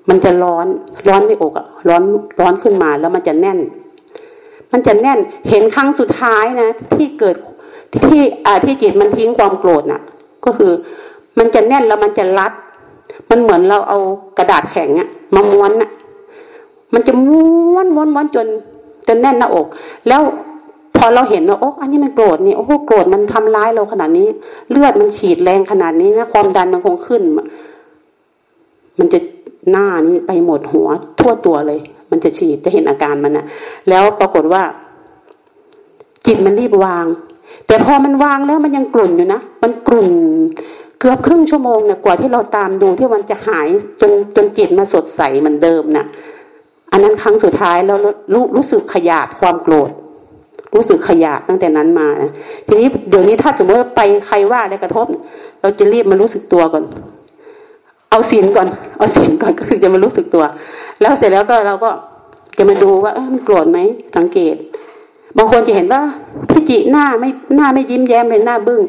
มันจะร้อนร้อนในอกอะร้อนร้อนขึ้นมาแล้วมันจะแน่น มันจะแน่นเห็นครั้งสุดท้ายนะ ที่เกิดที่อ่าที่จิตมันทิ้งความโกรธน่ะ ก็คือมันจะแน่นแล้วมันจะรัด มันเหมือนเราเอากระดาษแข็งอะมาม้วนน่ะมันจะม้วนม้วนม้วนจนจนแน่นหน้าอก แล้ว พอเราเห็นว่าโอ้อันนี้มันโกรธนี่โอ้โหโกรธมันทำร้ายเราขนาดนี้ เลือดมันฉีดแรงขนาดนี้นะความดันมันคงขึ้น มันจะหน้านี้ไปหมดหัว ทั่วตัวเลย มันจะฉีดจะเห็นอาการมันนะแล้วปรากฏว่า จิตมันรีบวาง แต่พอมันวางแล้วมันยังกลุ่นอยู่นะมันกลุ่นเกือบครึ่งชั่วโมงเนี่ยกว่าที่เราตามดูที่มันจะหายจนจนจิตมาสดใสเหมือนเดิมนะ่ะ อันนั้นครั้งสุดท้ายแล้วรู้รู้สึกขยาดความโกรธ รู้สึกขยะตั้งแต่นั้นมานะทีนี้เดี๋ยวนี้ถ้าสมมติว่าไปใครว่าอะไรกระทบ เราจะรีบมารู้สึกตัวก่อน เอาศีลก่อน เอาศีลก่อนก็คือจะมารู้สึกตัว แล้วเสร็จแล้วก็เราก็จะมาดูว่าเออมันโกรธไหมสังเกต บางคนจะเห็นว่าพี่จิหน้าไม่หน้าไม่ยิ้มแย้มเลยหน้าบึ้ง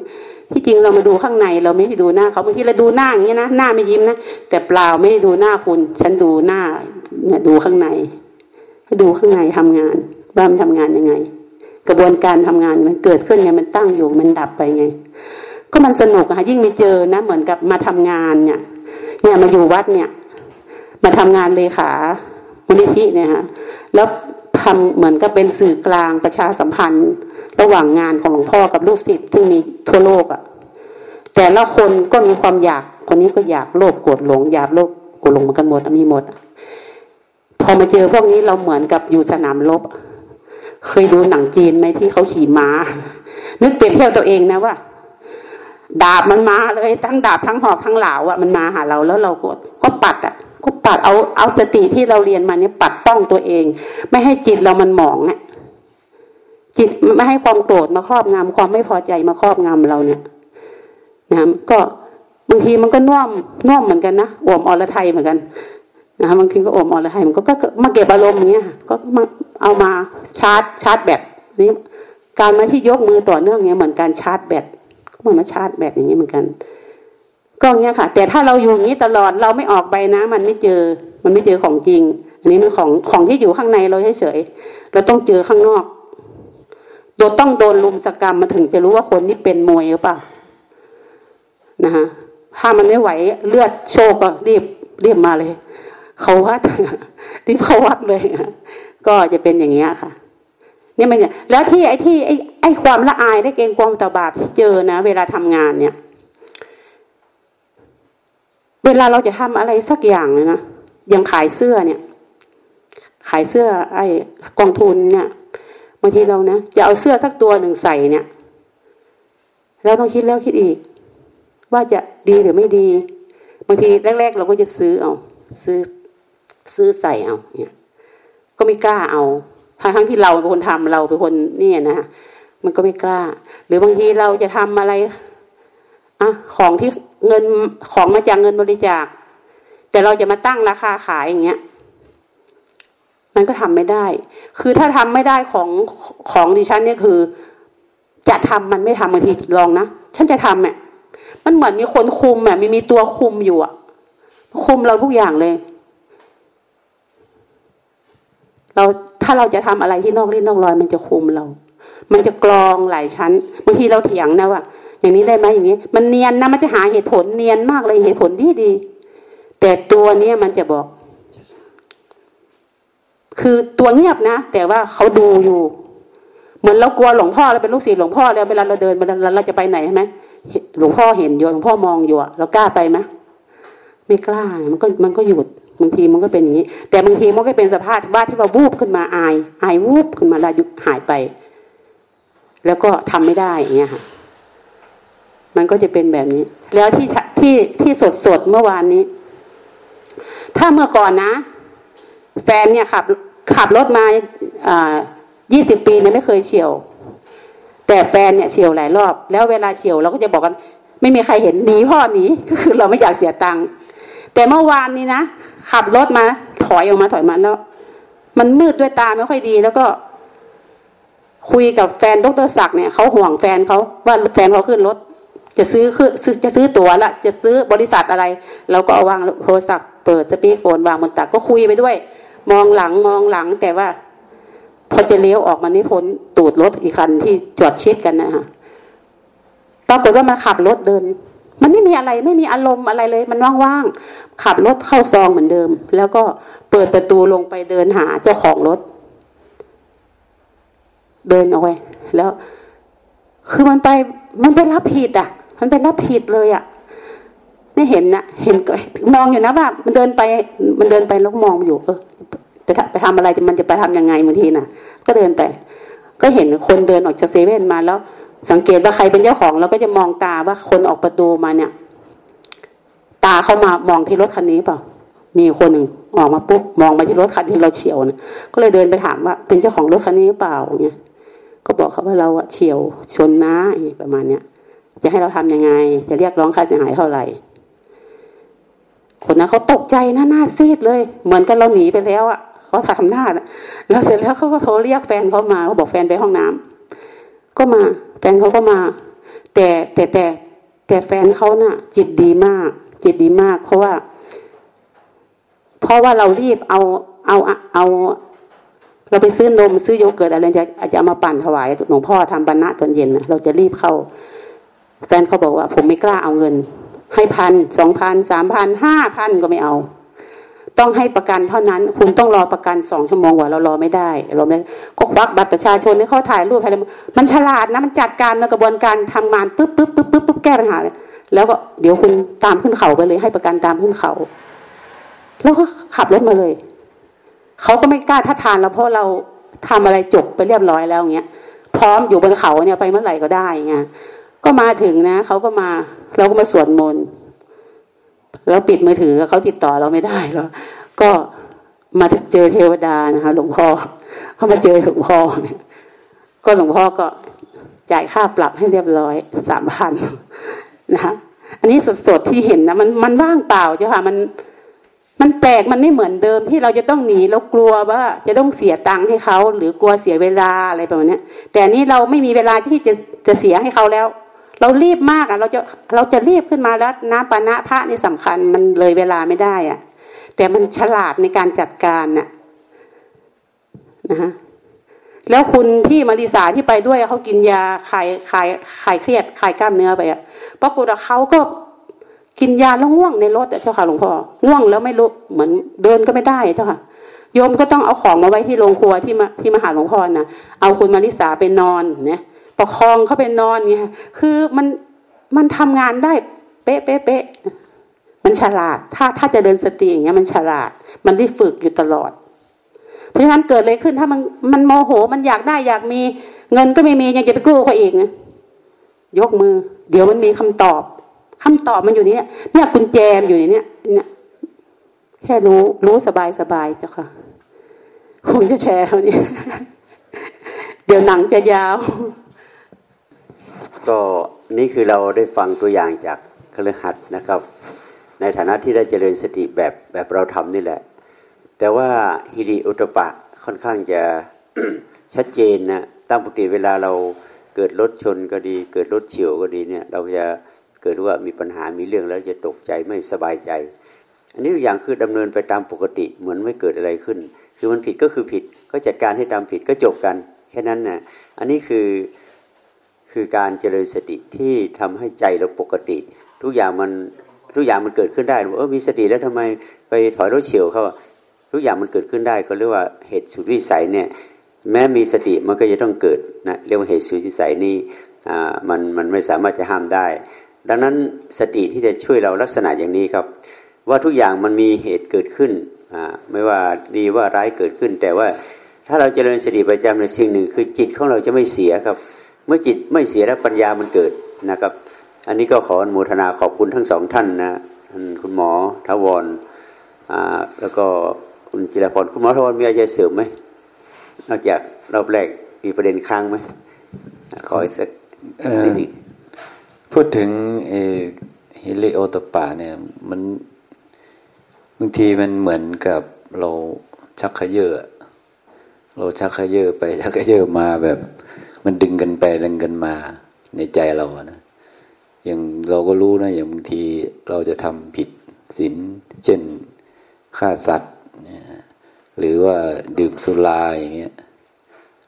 ที่จริงเรามาดูข้างในเราไม่ได้ดูหน้าเขาบางทีเราดูหน้าอย่างนี้นะหน้าไม่ยิ้มนะแต่เปล่าไม่ได้ดูหน้าคุณ ฉันดูหน้าเนี่ยดูข้างในดูข้างในทำงานว่ามันทำงานยังไง กระบวนการทำงานมันเกิดขึ้นไงมันตั้งอยู่มันดับไปไง ก็มันสนุกอะยิ่งไม่เจอนะเหมือนกับมาทำงานเนี่ย เนี่ยมาอยู่วัดเนี่ย มาทำงานเลขามูลนิธิเนี่ยฮะแล้วทำเหมือนกับเป็นสื่อกลางประชาสัมพันธ์ ระหว่างงานของหลวงพ่อกับลูกศิษย์ที่มีทั่วโลกอะ่ะ แต่ละคนก็มีความอยากคนนี้ก็อยากโลภโกรธหลง อยากโลภโกรธหลงมากันหมดมีหมดพอมาเจอพวกนี้เราเหมือนกับอยู่สนามรบ เคยดูหนังจีนไหมที่เขาขี่ม้า นึกเปรียบเทียบตัวเองนะว่า ดาบมันมาเลยทั้งดาบทั้งหอกทั้งเหลาอะมันมาหาเราแล้วเราก็ก็ปัดอะก็ปัดเอาเอาสติที่เราเรียนมาเนี่ยปัดป้องตัวเอง ไม่ให้จิตเรามันหมองอะจิตไม่ให้ความโกรธมาครอบงำความไม่พอใจมาครอบงำเราเนี่ยนะก็บางทีมันก็น่วมน่วมเหมือนกันนะอ่วมอรไทยเหมือนกัน นะบางทีก็อมอรไทยมันก็มาเก็บอารมณ์อย่างเงี้ยก็มาเอามาชาร์จชาร์จแบตนี่การมาที่ยกมือต่อเนื่องเนี้ยเหมือนการชาร์จแบตก็มันมาชาร์จแบตอย่างนี้เหมือนกัน ก็เงี้ยค่ะ แต่ถ้าเราอยู่อย่างนี้ตลอดเราไม่ออกไปนะ มันไม่เจอ มันไม่เจอของจริง อันนี้มันของของที่อยู่ข้างในเราเฉยเราต้องเจอข้างนอกโดนต้องโดนลุมสกรรมมาถึงจะรู้ว่าคนนี้เป็นมวยหรือเปล่านะฮะถ้ามันไม่ไหวเลือดโชกก็รีบรีบมาเลย เขาวัดรีบเขาวัดเลยก็จะเป็นอย่างเงี้ยค่ะนี่มันเนี่ยแล้วที่ไอ้ที่ไอ้ไอ้ความละอายได้เกรงความตบาปที่เจอนะ เวลาทำงานเนี่ย เวลาเราจะทำอะไรสักอย่างเลยนะยังขายเสื้อเนี่ย ขายเสื้อ ไอ้กองทุนเนี่ยบางทีเรานะจะเอาเสื้อสักตัวหนึ่งใส่เนี่ยเราต้องคิดแล้วคิดอีก ว่าจะดีหรือไม่ดี บางทีแรกๆเราก็จะซื้อเอาซื้อ ซื้อใส่เอาเนี่ย ก็ไม่กล้าเอาทั้งทั้งที่เราเป็นคนทำเราเป็นคนเนี่ยนะมันก็ไม่กล้า หรือบางทีเราจะทำอะไรอะของที่เงินของมาจากเงินบริจาค แต่เราจะมาตั้งราคาขายอย่างเงี้ย มันก็ทำไม่ได้ คือถ้าทำไม่ได้ของของดิฉันเนี่ยคือ จะทำมันไม่ทำบางทีลองนะฉันจะทำเนี่ยมันเหมือนมีคนคุมอะมีมีตัวคุมอยู่อะคุมเราทุกอย่างเลย เราถ้าเราจะทำอะไรที่นอกรีดนอกรอย มันจะคุมเรา มันจะกรองหลายชั้นบางทีเราเถียงนะว่าอย่างนี้ได้ไหมอย่างนี้ มันเนียนนะมันจะหาเหตุผลเนียนมากเลยเหตุผลดีดีแต่ตัวเนี้ยมันจะบอก คือตัวเงียบนะแต่ว่าเขาดูอยู่เหมือนเรากลัวหลวงพ่อเราเป็นลูกศิษย์หลวงพ่อแล้วเวลาเราเดินเวลาเราจะไปไหนใช่ไหมหลวงพ่อเห็นอยู่หลวงพ่อมองอยู่เรากล้าไปไหมไม่กล้ามันก็มันก็หยุด บางทีมันก็เป็นอย่างนี้ แต่บางทีมันก็เป็นสภาพบ้าที่ว่าวูบขึ้นมาอาย อายวูบขึ้นมาแล้วยุหายไป แล้วก็ทำไม่ได้อย่างเงี้ยค่ะ มันก็จะเป็นแบบนี้ แล้วที่ที่ที่สดสดเมื่อวานนี้ ถ้าเมื่อก่อนนะ แฟนเนี่ยขับขับรถมาอ่ายี่สิบปีเนี่ยไม่เคยเฉียว แต่แฟนเนี่ยเฉียวหลายรอบ แล้วเวลาเฉียวเราก็จะบอกกัน ไม่มีใครเห็นหนีพ่อหนีก็คือเราไม่อยากเสียตังค์แต่เมื่อวานนี้นะ ขับรถมา ถอยออกมาถอยมาแล้ว มันมืดด้วยตาไม่ค่อยดี แล้วก็ คุยกับแฟนดรศักดิ์เนี่ยเขาห่วงแฟนเขาว่าแฟนเขาขึ้นรถ จะซื้อคือจะซื้อตั๋วละจะซื้อบริษัทอะไรเราก็เอาวางโทรศัพท์เปิดสปีกโฟนวางบนตักก็คุยไปด้วย มองหลังมองหลัง แต่ว่า พอจะเลี้ยวออกมานี่พ้นตูดรถอีกคันที่จอดชิดกันนะฮะปรากฏว่ามาขับรถเดิน มันไม่มีอะไรไม่มีอารมณ์อะไรเลย มันว่างๆขับรถเข้าซองเหมือนเดิม แล้วก็เปิดประตูลงไปเดินหาเจ้าของรถ เดินเอาไว้แล้ว คือมันไปมันไปรับผิดอะ มันไปรับผิดเลยอะไม่เห็นนะเห็นมองอยู่นะว่ามันเดินไป มันเดินไปแล้วมองอยู่เออไปไปทำอะไรมันจะไปทํำยังไงบางทีน่ะ ก็เดินไป ก็เห็นคนเดินออกจากเซเว่นมาแล้ว สังเกตว่าใครเป็นเจ้าของแล้วก็จะมองตาว่าคนออกประตูมาเนี่ย ตาเข้ามามองที่รถคันนี้เปล่ามีคนหนึ่งออกมาปุ๊บมองมาที่รถคันที่เราเฉียวนะก็เลยเดินไปถามว่า เป็นเจ้าของรถคันนี้เปล่าเนี่ยก็บอกเขาว่าเราอะเฉียวชนนะประมาณเนี้ยจะให้เราทํำยังไง จะเรียกร้องค่าเสียหายเท่าไหร่ คนนั้นเขาตกใจหน้าหน้าซีดเลย เหมือนกันเราหนีไปแล้วอะเขาทำหน้าแล้วเสร็จแล้วเขาก็โทรเรียกแฟนเขามาเขาบอกแฟนไปห้องน้ำก็มา แฟนเขาก็มา แต่แต่แต่แต่แฟนเขาน่ะ จิตดีมาก จิตดีมาก เพราะว่า เพราะว่าเรารีบเอาเอาเอา เราไปซื้อนมซื้อโยเกิร์ตอะไรจะอาจจะเอามาปั่นถวายหลวงพ่อทำบรรณะตอนเย็นนะเราจะรีบเข้า แฟนเขาบอกว่า ผมไม่กล้าเอาเงิน ให้พันสองพันสามพันห้าพันก็ไม่เอา ต้องให้ประกันเท่านั้น คุณต้องรอประกันสองชั่วโมงกว่าเรารอไม่ได้เราไม่ก็ควักบัตรประชาชนให้เขาถ่ายรูปอะไรมันฉลาดนะมันจัดการในกระบวนการทำงานปุ๊บปุ๊บปุ๊บปุ๊บปุ๊บแก้ปัญหาเลยแล้วก็เดี๋ยวคุณตามขึ้นเขาไปเลย ให้ประกันตามขึ้นเขา แล้วก็ขับรถมาเลยเขาก็ไม่กล้าทัดทานเราเพราะเราทำอะไรจบไปเรียบร้อยแล้วเงี้ย พร้อมอยู่บนเขาเนี่ยไปเมื่อไหร่ก็ได้ไงก็มาถึงนะเขาก็มาเราก็มาสวดมนต์ แล้วปิดมือถือเขาติดต่อเราไม่ได้แล้วก็มาเจอเทวดานะคะหลวงพ่อเขามาเจอหลวงพ่อก็หลวงพ่อก็จ่ายค่าปรับให้เรียบร้อยสามพันนะคะอันนี้สดๆที่เห็นนะมันมันว่างเปล่าเจ้าค่ะมันมันแปลกมันไม่เหมือนเดิมที่เราจะต้องหนีแล้วกลัวว่า จะต้องเสียตังค์ให้เขาหรือกลัวเสียเวลาอะไรแบบนี้แต่นี้เราไม่มีเวลาที่จะจะเสียให้เขาแล้ว เรารีบมากอะ เราจะเราจะรีบขึ้นมาแล้วน้ำปานะพระนี่สำคัญมันเลยเวลาไม่ได้อะ แต่มันฉลาดในการจัดการน่ะนะฮะแล้วคุณที่มาริสาที่ไปด้วยเขากินยาคลายคลายคลายเครียดคลายกล้ามเนื้อไปอะปรากฏว่าเขาก็กินยาแล้วง่วงในรถเจ้าค่ะหลวงพ่อง่วงแล้วไม่รู้เหมือนเดินก็ไม่ได้เจ้าค่ะโยมก็ต้องเอาของมาไว้ที่โรงครัวที่มาที่มาหาหลวงพ่อนะเอาคุณมาริสาไปนอนเนี่ย ประคองเขาไปนอนเนี่ยคือมันมันทำงานได้เป๊ะเป๊ะเป๊ะมันฉลาด ถ้าถ้าจะเดินสติอย่างเงี้ย มันฉลาด มันได้ฝึกอยู่ตลอด เพราะฉะนั้นเกิดอะไรขึ้นถ้ามันมันโมโหมันอยากได้อยากมี เงินก็ไม่มียังจะไปกู้เขาอีกนะยกมือ เดี๋ยวมันมีคำตอบคำตอบมันอยู่นี่เนี่ยกุญแจมอยู่ในนี้เนี่ย แค่รู้รู้สบายสบายเจ้าค่ะคงจะแชร์เท่านี้ เดี๋ยวหนังจะยาว ก็นี่คือเราได้ฟังตัวอย่างจากคฤหัสถ์นะครับ ในฐานะที่ได้เจริญสติแบบแบบเราทำนี่แหละ แต่ว่าฮิริอุตปะค่อนข้างจะชัดเจนนะตามปกติเวลาเราเกิดรถชนก็ดี เกิดรถเฉียวก็ดีเนี่ย เราจะเกิดว่ามีปัญหามีเรื่องแล้วจะตกใจไม่สบายใจ อันนี้อย่างคือดำเนินไปตามปกติเหมือนไม่เกิดอะไรขึ้น คือมันผิดก็คือผิดก็จัดการให้ตามผิดก็จบกันแค่นั้นนะ่ะอันนี้คือ คือการเจริญสติที่ทำให้ใจเราปกติ ทุกอย่างมันทุกอย่างมันเกิดขึ้นได้เออมีสติแล้วทำไมไปถอยรถเฉียวเขาทุกอย่างมันเกิดขึ้นได้เขาเรียกว่าเหตุสุดวิสัยเนี่ยแม้มีสติมันก็จะต้องเกิดนะเรียกว่าเหตุสุดวิสัยนี่อ่ามันมันไม่สามารถจะห้ามได้ ดังนั้นสติที่จะช่วยเราลักษณะอย่างนี้ครับ ว่าทุกอย่างมันมีเหตุเกิดขึ้นไม่ว่าดีว่าร้ายเกิดขึ้น แต่ว่าถ้าเราจเจริญสติประจำในสิ่งหนึ่ง คือจิตของเราจะไม่เสียครับ เมื่อจิตไม่เสียแล้วปัญญามันเกิดนะครับ อันนี้ก็ขออนุโมทนาขอบคุณทั้งสองท่านนะท่านคุณหมอทวรแล้วก็คุณจิรพรคุณหมอทวรมีอะไรเสริมไหมนอกจากรอบแรกมีประเด็นค้างไหมขออีกสักนิดนึงพูดถึงเอฮิลิโอตปาเนี่ยมันบางทีมันเหมือนกับเราชักขยเยอะ เราชักขยเยอะไปชักขยเยอะมาแบบ มันดึงกันไปดึงกันมาในใจเรานะอย่างเราก็รู้นะอย่างบางทีเราจะทำผิดศีลเช่นฆ่าสัตว์หรือว่าดื่มสุราอย่างเงี้ย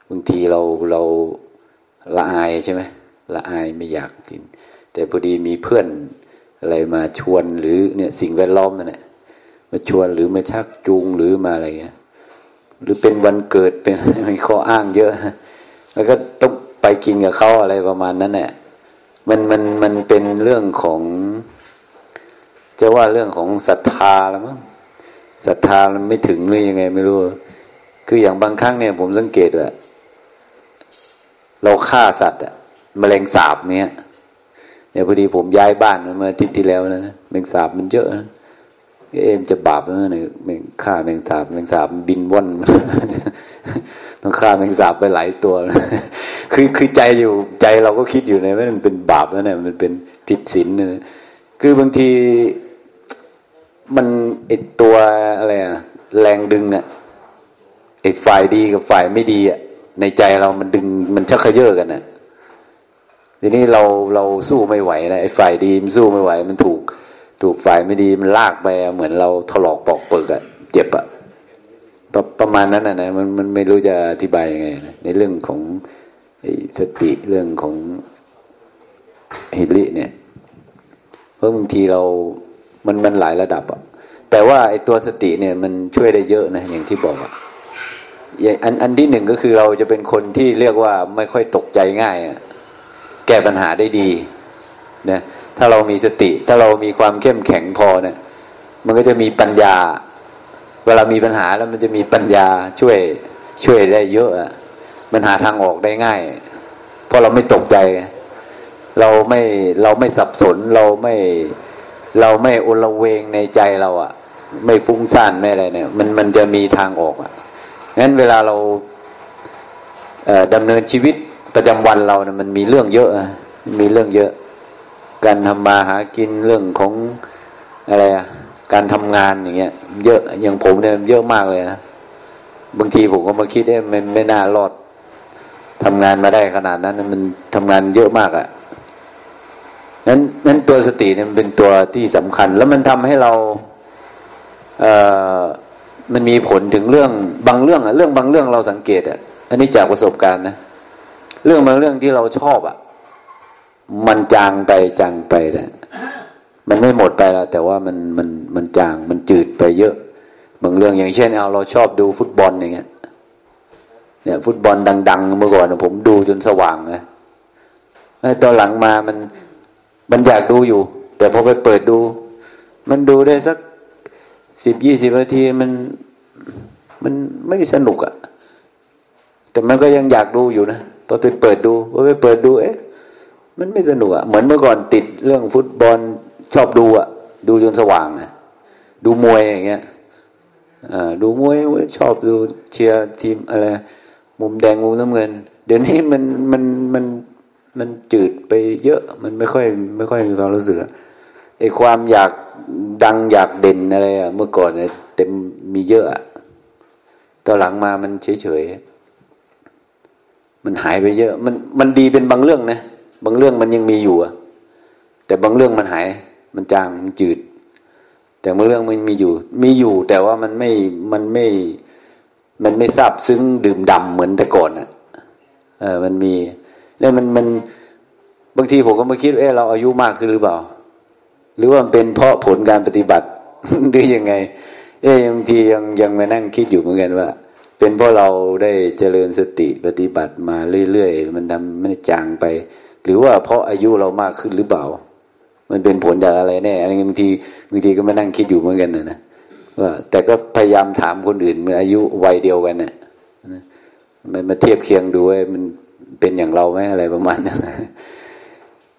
บางทีเราเราละอายใช่ไหมละอายไม่อยากกิน แต่พอดีมีเพื่อนอะไรมาชวนหรือเนี่ยสิ่งแวดล้อมนั่นแหละมาชวนหรือมาชักจูงหรือมาอะไรเงี้ยหรือเป็นวันเกิดเป็นมีข้ออ้างเยอะ แล้วก็ต้องไปกินกับเขาอะไรประมาณนั้นแหละมันมันมันเป็นเรื่องของจะว่าเรื่องของศรัทธาแล้วมั้งศรัทธามันไม่ถึงหรือยังไง ไม่รู้ คืออย่างบางครั้งเนี่ย ผมสังเกตว่าเราฆ่าสัตว์อะมะเร็งสาบเนี้ยเนี่ยพอดีผมย้ายบ้านมาเมื่อทิศที่แล้วนะแมงสาบมันเยอะนะเอ็มจะบาปนะเนี่ยแมงฆ่าแมงสาบแมงสาบบินว่อน ต้องฆ่าแมงสาบไปหลายตัวคือคือใจอยู่ใจเราก็คิดอยู่ในว่ามันเป็นบาปนะเนี่ยมันเป็นผิดศีลนะคือบางทีมันไอตัวอะไรอะแรงดึงอะไอฝ่ายดีกับฝ่ายไม่ดีอะในใจเรามันดึงมันชักเขย่อกันนะทีนี้เราเราสู้ไม่ไหวนะไอ้ฝ่ายดีมันสู้ไม่ไหว มันถูก ถูกฝ่ายไม่ดีมันลากไปเหมือนเราถลอกปอกเปิกอะเจ็บอะ ประประมาณนั้นนะนะมันมันไม่รู้จะอธิบายยังไงนะในเรื่องของสติเรื่องของฮิริเนี่ย เพราะบางทีเรามันมันหลายระดับอะแต่ว่าไอ้ตัวสติเนี่ยมันช่วยได้เยอะนะอย่างที่บอกอะอย่างอันอันที่หนึ่งก็คือเราจะเป็นคนที่เรียกว่าไม่ค่อยตกใจง่ายอะแก้ปัญหาได้ดีนะถ้าเรามีสติ ถ้าเรามีความเข้มแข็งพอเนี่ย มันก็จะมีปัญญา เวลามีปัญหาแล้วมันจะมีปัญญาช่วยช่วยได้เยอะมันหาทางออกได้ง่าย เพราะเราไม่ตกใจ เราไม่เราไม่สับสนเราไม่เราไม่อุลเวงในใจเราอะไม่ฟุ้งซ่านไม่อะไรเนี่ย มันมันจะมีทางออกอะงั้นเวลาเราเดำเนินชีวิตประจำวันเราเนี่ยมันมีเรื่องเยอะมีเรื่องเยอะ การทำมาหากินเรื่องของอะไรอะ การทำงานอย่างเงี้ย เยอะอย่างผมเนี่ยเยอะมากเลยนะบางทีผมก็มาคิดว่ามันไม่น่ารอดทำงานมาได้ขนาดนั้น มันทำงานเยอะมากอะ่ะนั้นนั้นตัวสติเนี่ยมันเป็นตัวที่สำคัญ แล้วมันทำให้เราเอ่อมันมีผลถึงเรื่องบางเรื่องอะเรื่องบางเรื่องเราสังเกตอะอันนี้จากประสบการณ์นะเรื่องบางเรื่องที่เราชอบอะมันจางไปจางไปแล้ว มันไม่หมดไปแล้วแต่ว่ามันมันมันจางมันจืดไปเยอะบางเรื่องอย่างเช่นเอาเราชอบดูฟุตบอลอย่างเงี้ยเนี่ย ฟุตบอลดัง ๆ เมื่อก่อนผมดูจนสว่างนะตอนหลังมามันมันอยากดูอยู่ แต่พอไปเปิดดู มันดูได้สักสิบยี่สิบนาทีมันมันไม่สนุกอะ่ะ แต่มันก็ยังอยากดูอยู่นะพอไปเปิดดูพอไปเปิดดู เอ๊ะ มันไม่สนุกอะ่ะเหมือนเมื่อก่อนติดเรื่องฟุตบอล ชอบดูอะดูจนสว่างนะดูมวยอย่างเงี้ยดูมวยชอบดูเชียร์ทีมอะไรมุมแดงมุมน้ำเงิน เดี๋ยวนี้มันมันมันมันจืดไปเยอะ มันไม่ค่อยไม่ค่อยมีความรู้สึกไอ้ความอยากดังอยากเด่นอะไรอะเมื่อก่อนเนี่ยเต็มมีเยอะอะตอนหลังมามันเฉยเฉยมันหายไปเยอะ มันมันดีเป็นบางเรื่องนะบางเรื่องมันยังมีอยู่อะแต่บางเรื่องมันหาย มันจางมันจืด แต่บางเรื่องมันมีอยู่มีอยู่ แต่ว่ามันไม่มันไม่มันไม่ซาบซึ้งดื่มดำเหมือนแต่ก่อนอะเออ มันมีแล้วมันมันบางทีผมก็มาคิดเออเราอายุมากขึ้นหรือเปล่า หรือว่ามันเป็นเพราะผลการปฏิบัติหรือยังไง เอ๊บางทียังยังมานั่งคิดอยู่เหมือนกันว่า เป็นเพราะเราได้เจริญสติปฏิบัติมาเรื่อยๆมันทำไม่จางไป หรือว่าเพราะอายุเรามากขึ้นหรือเปล่า มันเป็นผลจากอะไรแน่อันนี้บางทีบางทีก็มานั่งคิดอยู่เหมือนกันนะนะว่าแต่ก็พยายามถามคนอื่นเมื่ออายุวัยเดียวกันเนะ่ยมันมาเทียบเคียงดูว่ามันเป็นอย่างเราไหมอะไรประมาณนั้น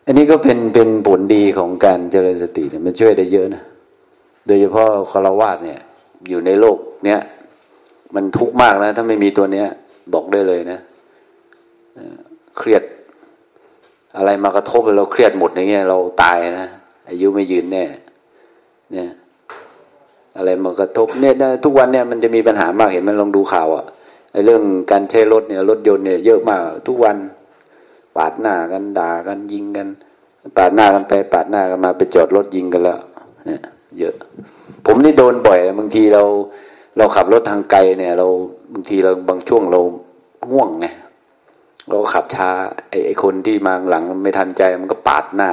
อันนี้ก็เป็นเป็นผลดีของการเจริญสติเนี่ยมันช่วยได้เยอะนะโดยเฉพาะคารวะเนี่ย อยู่ในโลกเนี้ยมันทุกข์มากนะ ถ้าไม่มีตัวเนี้ย บอกได้เลยนะเครียด อะไรมากระทบเราเครียดหมดอย่างเงี้ยเราตายนะอายุไม่ยืนแน่เนี่ย อะไรมากระทบเนี่ยทุกวันเนี่ยมันจะมีปัญหามากเห็นมันลองดูข่าวอะ่ะไอ้เรื่องการใช้รถเนี่ยรถยนต์เนี่ยเยอะมากทุกวันปาดหน้ากันด่ากันยิงกัน ปาดหน้ากันไป ปาดหน้ากันมาไปจอดรถยิงกันแล้วเนี่ยเยอะ ผมนี่โดนบ่อยบางทีเรา เราขับรถทางไกลเนี่ย เราบางทีเราบางช่วงเราง่วงไง เราขับช้า ไอ้ไอ้คนที่มาหลังไม่ทันใจมันก็ปาดหน้า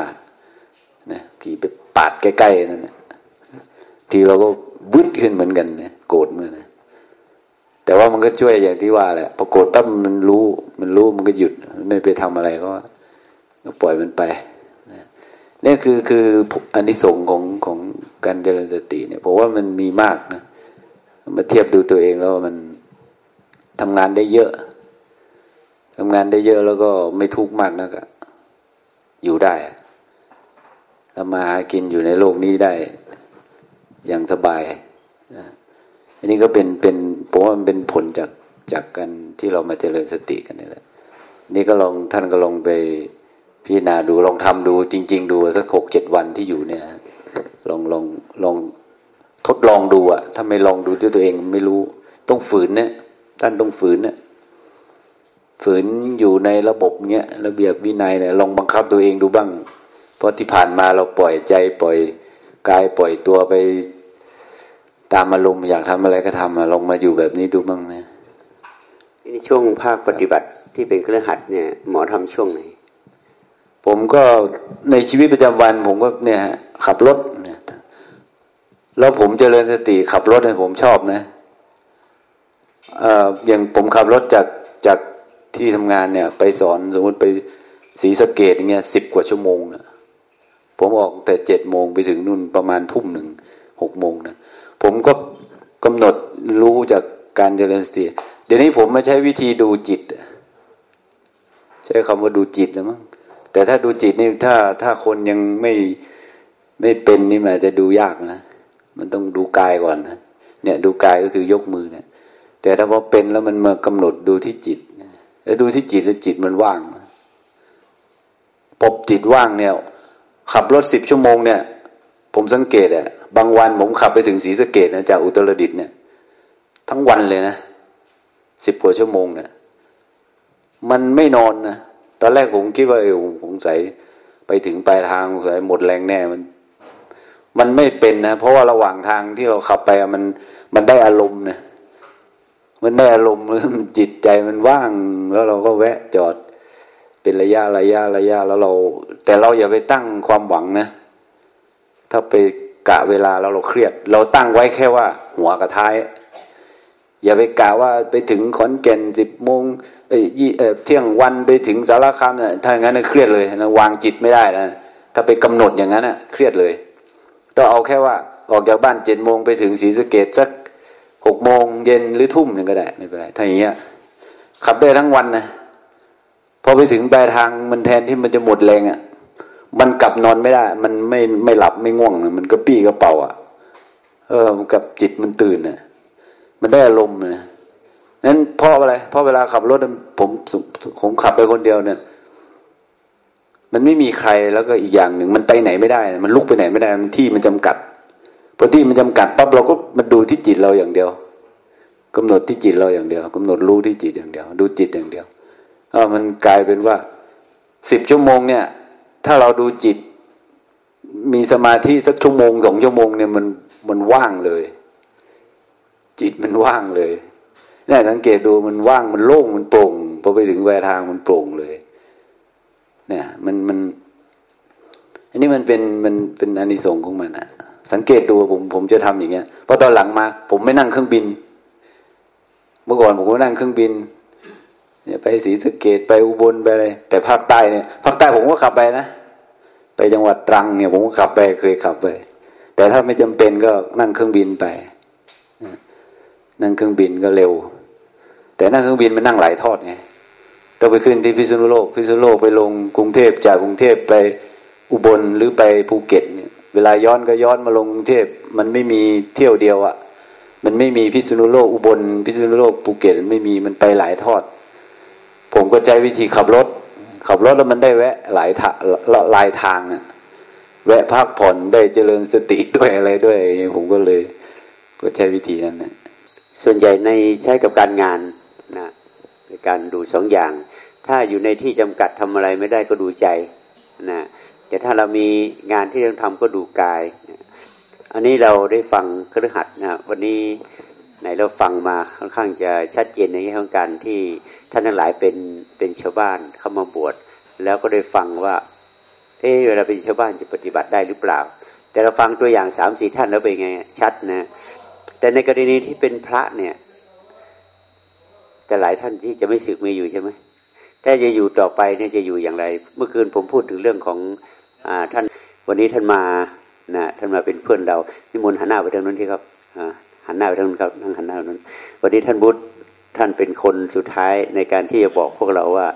เนี่ยขี่ไปปาดใกล้ๆนั่นนะทีเราก็บึ้ดขึ้นเหมือนกันเนี่ยโกรธเมือนะแต่ว่ามันก็ช่วยอย่างที่ว่าแหละพอโกรธปั๊บมันรู้ มันรู้มันก็หยุดไม่ไปทำอะไรก็ก็ปล่อยมันไปนี่คือคืออันนี้สงของของการเจริญสติเนี่ยผมว่ามันมีมากนะมาเทียบดูตัวเองแล้วมันทำงานได้เยอะ ทำงานได้เยอะแล้วก็ไม่ทุกข์มากนักอยู่ได้ทำมาหากินอยู่ในโลกนี้ได้อย่างสบายนะอันนี้ก็เป็นเป็นผมว่ามันเป็นผลจากจากการที่เรามาเจริญสติกันนี่แหละนี่ก็ลองท่านก็ลองไปพิจารณาดูลองทำดูจริง ๆ ดูสักหกเจ็ดวันที่อยู่เนี่ย ลองลองลองทดลองดูอะถ้าไม่ลองดูด้วยตัวเองไม่รู้ต้องฝืนเนี่ยท่านต้องฝืนเนี่ย ฝืนอยู่ในระบบเนี้ยระเบียบวินัยเนี่ยลองบังคับตัวเองดูบ้าง เพราะที่ผ่านมาเราปล่อยใจปล่อยกายปล่อยตัวไปตามอารมณ์อยากทำอะไรก็ทำลองมาอยู่แบบนี้ดูบ้างนะในช่วงภาคปฏิบัติที่เป็นเครือขัดเนี่ย หมอทำช่วงไหนผมก็ในชีวิตประจำวัน ผมก็เนี่ยขับรถเนี่ยแล้วผมเจริญสติขับรถเนี่ยผมชอบนะเอ่ออย่างผมขับรถจากจาก ที่ทำงานเนี่ย ไปสอนสมมติไปศรีสะเกดอย่างเงี้ยสิบกว่าชั่วโมงนะผมออกแต่เจ็ดโมงไปถึงนู่นประมาณทุ่มหนึ่งหกโมงนะผมก็กำหนดรู้จากการเจริญสติเดี๋ยวนี้ผมมาใช้วิธีดูจิต ใช้คำว่าดูจิตนะมั้งแต่ถ้าดูจิตนี่ถ้าถ้าคนยังไม่ไม่เป็นนี่มันจะดูยากนะมันต้องดูกายก่อนนะเนี่ย ดูกายก็คือยกมือเนี่ย แต่ถ้าพอเป็นแล้วมันมากำหนดดูที่จิต แล้วดูที่จิตแล้วจิตมันว่างปบจิตว่างเนี่ย ขับรถสิบชั่วโมงเนี่ย ผมสังเกตอะบางวันผมขับไปถึงศรีสะเกดนะจากอุตรดิตถ์เนี่ย ทั้งวันเลยนะสิบกว่าชั่วโมงเนี่ยมันไม่นอนนะตอนแรกผมคิดว่าเออผมใส่ไปถึงปลายทางใส่หมดแรงแน่มัน มันไม่เป็นนะเพราะว่าระหว่างทางที่เราขับไปมันมันได้อารมณ์นะ มันได้อารมณ์จิตใจมันว่าง แล้วเราก็แวะจอด เป็นระยะระยะระยะแล้วเรา แต่เราอย่าไปตั้งความหวังนะ ถ้าไปกะเวลาเราเราเครียด เราตั้งไว้แค่ว่า หัวกับท้าย อย่าไปกะว่าไปถึงขอนแก่นสิบโมงเอ้ยยี่เอเที่ยงวันไปถึงสารคามเนี่ยถ้าอย่างนั้นเครียดเลยนะวางจิตไม่ได้นะถ้าไปกำหนดอย่างนั้นนะเครียดเลยต้องเอาแค่ว่าออกจากบ้านเจ็ดโมงไปถึงศรีสะเกดสัก หกโมงเย็นหรือทุ่มนึงก็ได้ไม่เป็นไรถ้าอย่างเงี้ยขับได้ทั้งวันนะพอไปถึงปลายทางมันแทนที่มันจะหมดแรงอะ่ะ มันกลับนอนไม่ได้ มันไม่ไม่หลับไม่ง่วงมันก็ปี้กระเป๋าอะ เออกับจิตมันตื่นน่ะ มันได้อารมณ์นะนั้นเพราะอะไรเพราะเวลาขับรถผมผมขับไปคนเดียวเนี่ย มันไม่มีใครแล้วก็อีกอย่างหนึ่งมันไปไหนไม่ได้ มันลุกไปไหนไม่ได้มันที่มันจำกัด พอที่มันจำกัดปั๊บเราก็มาดูที่จิตเราอย่างเดียวกำหนดที่จิตเราอย่างเดียวกำหนดรู้ที่จิตอย่างเดียว ดูจิตอย่างเดียวเออมันกลายเป็นว่าสิบชั่วโมงเนี่ย ถ้าเราดูจิต มีสมาธิสักชั่วโมงสองชั่วโมงเนี่ยมันมันว่างเลย จิตมันว่างเลยเนี่ยสังเกตดูมันว่างมันโล่งมันโปร่งพอไปถึงแวทางมันโปร่งเลย เนี่ย มันมัน อันนี้มันเป็นมันเป็นอนิสงส์ของมันอะ สังเกตดูผมผมจะทำอย่างเงี้ยพราะตอนหลังมา ผมไม่นั่งเครื่องบิน เมื่อก่อนผมก็นั่งเครื่องบิน เนี่ยไปศรีสะเกดไปอุบลไปอะไรแต่ภาคใต้เนี่ยภาคใต้ผมก็ขับไปนะไปจังหวัดตรังเนี่ยผมก็ขับไปเคยขับไป แต่ถ้าไม่จำเป็นก็นั่งเครื่องบินไปนั่งเครื่องบินก็เร็ว แต่นั่งเครื่องบินมันนั่งหลายทอดไงต้องไปขึ้นที่พิษณุโลกพิษณุโลกไปลงกรุงเทพจากกรุงเทพไปอุบลหรือไปภูเก็ตเนี่ย เวลาย้อนก็ย้อนมาลงกรุงเทพมันไม่มีเที่ยวเดียวอะ่ะ มันไม่มีพิษณุโลกอุบลพิษณุโลกภูเก็ตมันไม่มีมันไปหลายทอด ผมก็ใช้วิธีขับรถ ขับรถแล้วมันได้แวะหลายทางหลายทางอะแวะพักผ่อนได้เจริญสติด้วยอะไรด้วย ผมก็เลย ก็ใช้วิธีนั้นนะส่วนใหญ่ในใช้กับการงานนะในการดูสองอย่างถถ้าอยู่ในที่จำกัดทำอะไรไม่ได้ก็ดูใจนะ แต่ถ้าเรามีงานที่ต้องทำก็ดูกาย อันนี้เราได้ฟังครหัสนะวันนี้ไหนเราฟังมาค่อนข้างจะชัดเจนในแง่ของการที่ท่านทั้งหลายเป็นเป็นชาวบ้านเข้ามาบวชแล้วก็ได้ฟังว่า เออเวลาเป็นชาวบ้านจะปฏิบัติได้หรือเปล่า แต่เราฟังตัวอย่างสามสี่ท่านแล้วเป็นไงชัดนะ แต่ในกรณีที่เป็นพระเนี่ย แต่หลายท่านที่จะไม่สึกมีอยู่ใช่ไหมถ้าจะอยู่ต่อไปเนี่ยจะอยู่อย่างไร เมื่อคืนผมพูดถึงเรื่องของ ท่านวันนี้ท่านมานะท่านมาเป็นเพื่อนเรานิมนต์หันหน้าไปทางนู้นที่ครับหันหน้าไปทางนู้นครับนั่งหันหน้าไปนู้นวันนี้ท่านบุตรท่านเป็นคนสุดท้ายในการที่จะบอกพวกเราว่า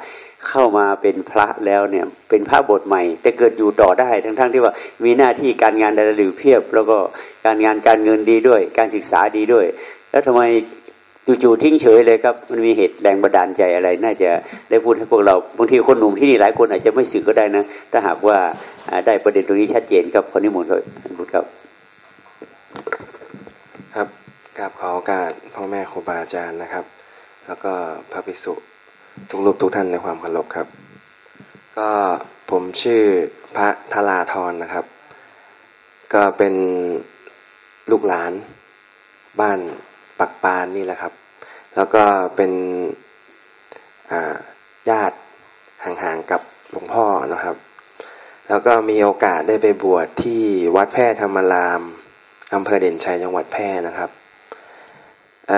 เข้ามาเป็นพระแล้วเนี่ยเป็นพระบทใหม่ แต่เกิดอยู่ต่อได้ทั้งๆทที่ว่ามีหน้าที่การงานใดหรือเพียบ แล้วก็การงานการเงินดีด้วย การศึกษาดีด้วย แล้วทำไม จู่ๆทิ้งเฉยเลยครับ มันมีเหตุแรงบันดาลใจอะไร น่าจะได้พูดให้พวกเราบางทีคนหนุ่มที่นี่หลายคนอาจจะไม่สื่อก็ได้นะ ถ้าหากว่าได้ประเด็นตรงนี้ชัดเจนครับขอนิมนต์ครับพูดครับ ครับกราบขอโอกาสพ่อแม่ครูบาอาจารย์นะครับ แล้วก็พระภิกษุทุกรูปทุกท่านในความเคารพครับ ก็ผมชื่อพระธราธรนะครับ ก็เป็นลูกหลานบ้าน ปักปานนี่แหละครับ แล้วก็เป็นญาติห่างๆกับหลวงพ่อนะครับ แล้วก็มีโอกาสได้ไปบวชที่วัดแพร่ธรรมรามอำเภอเด่นชัยจังหวัดแพร่นะครับอ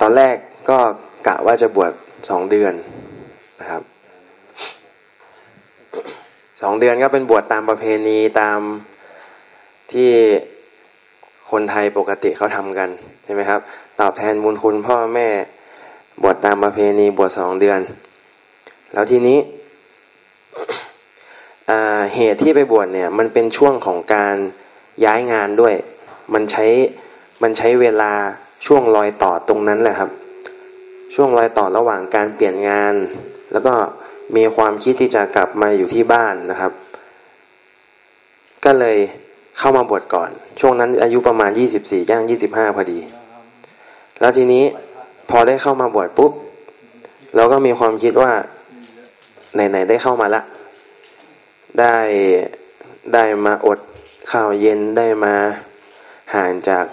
ตอนแรกก็กะว่าจะบวชสองเดือนนะครับสองเดือนก็เป็นบวชตามประเพณีตามที่ คนไทยปกติเขาทำกันใช่ไหมครับ ตอบแทนบุญคุณพ่อแม่บวชตามประเพณีบวชสองเดือน แล้วทีนี้เหตุที่ไปบวชเนี่ย มันเป็นช่วงของการย้ายงานด้วย มันใช้มันใช้เวลาช่วงรอยต่อตรงนั้นแหละครับ ช่วงรอยต่อระหว่างการเปลี่ยนงาน แล้วก็มีความคิดที่จะกลับมาอยู่ที่บ้านนะครับ ก็เลย เข้ามาบวชก่อน ช่วงนั้นอายุประมาณยี่สิบสี่ย่างยี่สิบห้าพอดี แล้วทีนี้พอได้เข้ามาบวชปุ๊บ เราก็มีความคิดว่าไหนๆได้เข้ามาละ ได้ได้มาอดข้าวเย็นได้มาห่างจาก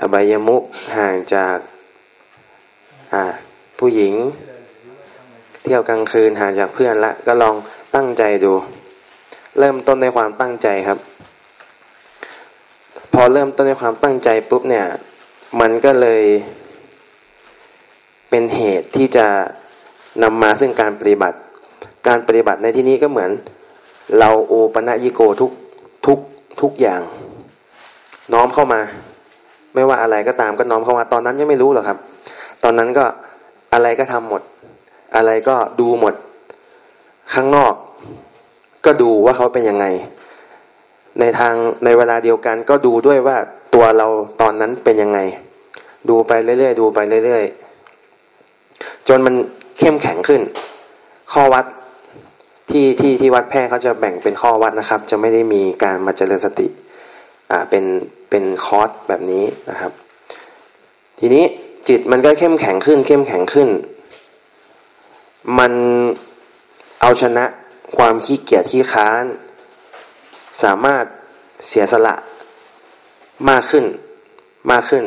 อบายมุกห่างจากอ่าผู้หญิง เที่ยวกลางคืนห่างจากเพื่อนละ ก็ลองตั้งใจดู เริ่มต้นในความตั้งใจครับ พอเริ่มต้นในความตั้งใจปุ๊บเนี่ย มันก็เลยเป็นเหตุที่จะนำมาซึ่งการปฏิบัติ การปฏิบัติในที่นี้ก็เหมือน เราโอปะยิโกทุกทุกทุกอย่าง น้อมเข้ามา ไม่ว่าอะไรก็ตามก็น้อมเข้ามาตอนนั้นยังไม่รู้หรอกครับ ตอนนั้นก็อะไรก็ทำหมด อะไรก็ดูหมด ข้างนอก ก็ดูว่าเขาเป็นยังไง ในทางในเวลาเดียวกันก็ดูด้วยว่าตัวเราตอนนั้นเป็นยังไง ดูไปเรื่อยๆดูไปเรื่อยๆจนมันเข้มแข็งขึ้น ข้อวัดที่ที่ที่วัดแพร่เขาจะแบ่งเป็นข้อวัดนะครับ จะไม่ได้มีการมาเจริญสติอ่าเป็นเป็นคอร์สแบบนี้นะครับ ทีนี้จิตมันก็เข้มแข็งขึ้น เข้มแข็งขึ้น มันเอาชนะความขี้เกียจขี้ค้าน สามารถเสียสละมากขึ้นมากขึ้น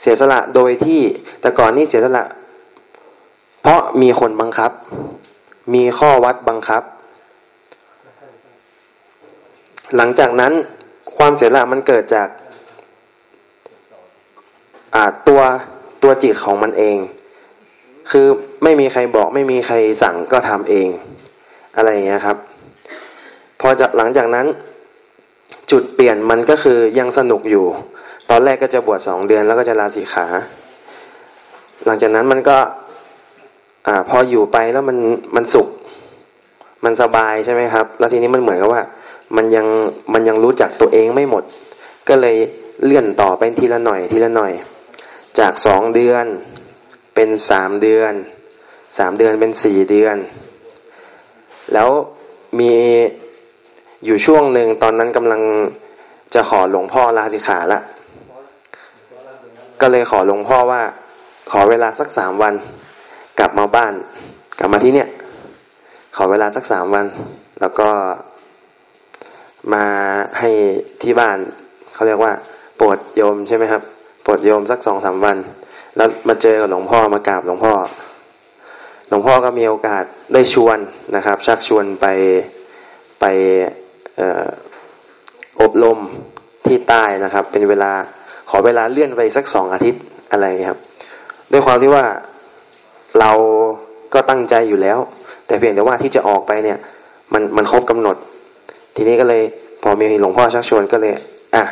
เสียสละโดยที่แต่ก่อนนี้เสียสละ เพราะมีคนบังคับ มีข้อวัดบังคับ หลังจากนั้นความเสียสละมันเกิดจากตัวตัวจิตของมันเอง คือไม่มีใครบอกไม่มีใครสั่งก็ทำเอง อะไรอย่างเงี้ยครับ พอจากหลังจากนั้น จุดเปลี่ยนมันก็คือยังสนุกอยู่ ตอนแรกก็จะบวชสองเดือนแล้วก็จะลาสีขา หลังจากนั้นมันก็อ่าพออยู่ไปแล้วมันมันสุข มันสบายใช่ไหมครับ แล้วทีนี้มันเหมือนกับว่า มันยังมันยังรู้จักตัวเองไม่หมด ก็เลยเลื่อนต่อไปทีละหน่อยทีละหน่อย จากสองเดือนเป็นสามเดือนสามเดือนเป็นสี่เดือน แล้วมี อยู่ช่วงหนึ่งตอนนั้นกำลังจะขอหลวงพ่อลาสิขาละ ก็เลยขอหลวงพ่อว่า ขอเวลาสักสามวัน กลับมาบ้าน กลับมาที่เนี่ย ขอเวลาสักสามวัน แล้วก็มาให้ที่บ้านเขาเรียกว่าปวดโยมใช่ไหมครับปวดโยมสักสองสามวัน แล้วมาเจอกับหลวงพ่อมากราบหลวงพ่อ หลวงพ่อก็มีโอกาสได้ชวนนะครับ ชักชวนไปไป อบรมที่ใต้นะครับ เป็นเวลาขอเวลาเลื่อนไปสักสองอาทิตย์อะไรครับ ด้วยความที่ว่าเราก็ตั้งใจอยู่แล้ว แต่เพียงแต่ว่าที่จะออกไปเนี่ย มันมันครบกำหนด ทีนี้ก็เลยพอมีหลวงพ่อชักชวนก็เลยอะ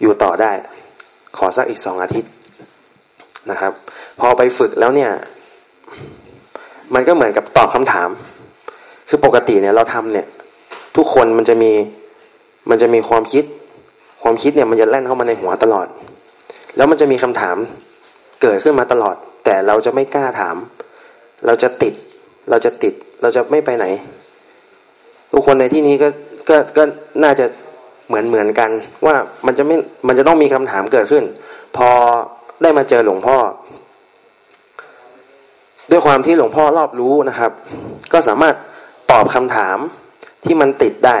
อยู่ต่อได้ ขอสักอีกสองอาทิตย์นะครับ พอไปฝึกแล้วเนี่ย มันก็เหมือนกับตอบคำถาม คือปกติเนี่ยเราทำเนี่ย ทุกคนมันจะมีมันจะมีความคิด ความคิดเนี่ยมันจะแล่นเข้ามาในหัวตลอด แล้วมันจะมีคำถามเกิดขึ้นมาตลอด แต่เราจะไม่กล้าถาม เราจะติด เราจะติด เราจะไม่ไปไหน ทุกคนในที่นี้ก็ก็ก็น่าจะเหมือนเหมือนกัน ว่ามันจะไม่มันจะต้องมีคำถามเกิดขึ้น พอได้มาเจอหลวงพ่อ ด้วยความที่หลวงพ่อรอบรู้นะครับ ก็สามารถตอบคำถาม ที่มันติดได้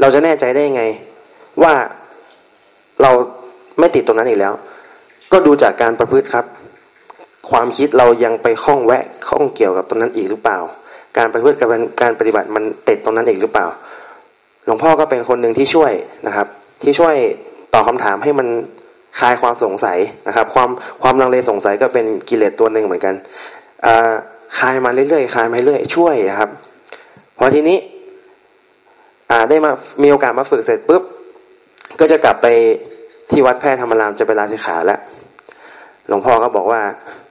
เราจะแน่ใจได้ยังไง ว่าเราไม่ติดตรงนั้นอีกแล้ว ก็ดูจากการประพฤติครับ ความคิดเรายังไปข้องแวะข้องเกี่ยวกับตรงนั้นอีกหรือเปล่า การประพฤติกับการปฏิบัติมันติดตรงนั้นอีกหรือเปล่า หลวงพ่อก็เป็นคนหนึ่งที่ช่วยนะครับ ที่ช่วยตอบคาถามให้มันคลายความสงสัยนะครับ ความความลังเลสงสัยก็เป็นกิเลสตัวหนึ่งเหมือนกันอ คลายมาเรื่อยๆคลายมาเรื่อยช่วยนะครับ พอทีนี้่าได้มามีโอกาสมาฝึกเสร็จปุ๊บก็จะกลับไปที่วัดแพร่ธรรมรามจะไปลาสิขาแล้วหลวงพ่อก็บอกว่า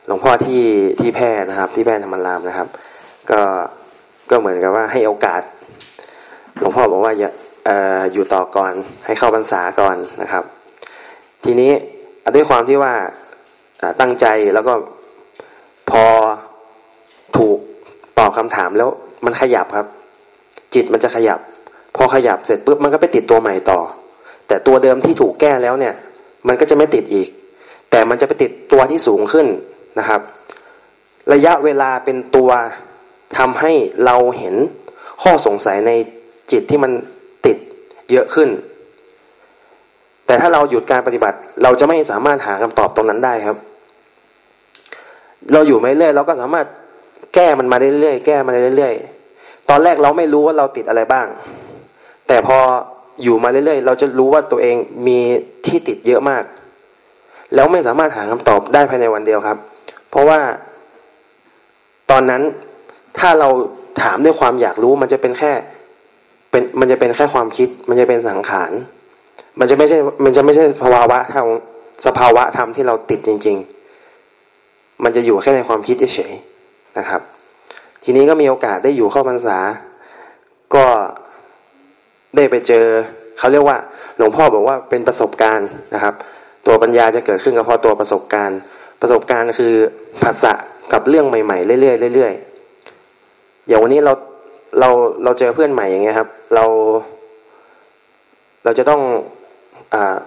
หลวงพ่อที่ที่แพร่นะครับ ที่แพร่ธรรมรามนะครับ ก็ก็เหมือนกับว่าให้โอกาส หลวงพ่อบอกว่าอย่าอยู่ต่อก่อนให้เข้าพรรษาก่อนนะครับ ทีนี้ด้วยความที่ว่าตั้งใจแล้วก็พอ ถูกตอบคำถามแล้วมันขยับครับ จิตมันจะขยับ พอขยับเสร็จปุ๊บมันก็ไปติดตัวใหม่ต่อ แต่ตัวเดิมที่ถูกแก้แล้วเนี่ย มันก็จะไม่ติดอีก แต่มันจะไปติดตัวที่สูงขึ้นนะครับ ระยะเวลาเป็นตัวทำให้เราเห็นข้อสงสัยในจิตที่มันติดเยอะขึ้น แต่ถ้าเราหยุดการปฏิบัติ เราจะไม่สามารถหาคำตอบตรงนั้นได้ครับ เราอยู่ไม่เรื่อยเราก็สามารถ แก้มันมาเรื่อยๆแก้มาเรื่อยๆตอนแรกเราไม่รู้ว่าเราติดอะไรบ้าง แต่พออยู่มาเรื่อยๆ เราจะรู้ว่าตัวเองมีที่ติดเยอะมาก แล้วไม่สามารถหาคำตอบได้ภายในวันเดียวครับ เพราะว่าตอนนั้นถ้าเราถามด้วยความอยากรู้มันจะเป็นแค่เป็นมันจะเป็นแค่ความคิด มันจะเป็นสังขาร มันจะไม่ใช่ มันจะไม่ใช่ภาวะธรรมสภาวะธรรมที่เราติดจริง ๆ มันจะอยู่แค่ในความคิดเฉยๆ นะครับ ทีนี้ก็มีโอกาสได้อยู่เข้าพรรษา ก็ได้ไปเจอเขาเรียกว่า หลวงพ่อบอกว่าเป็นประสบการณ์นะครับ ตัวปัญญาจะเกิดขึ้นก็เพราะตัวประสบการณ์ ประสบการณ์คือภาษะกับเรื่องใหม่ๆเรื่อยๆเรื่อยๆอย่างวันนี้เราเราเราเจอเพื่อนใหม่อย่างเงี้ยครับ เราเราจะต้องอ่า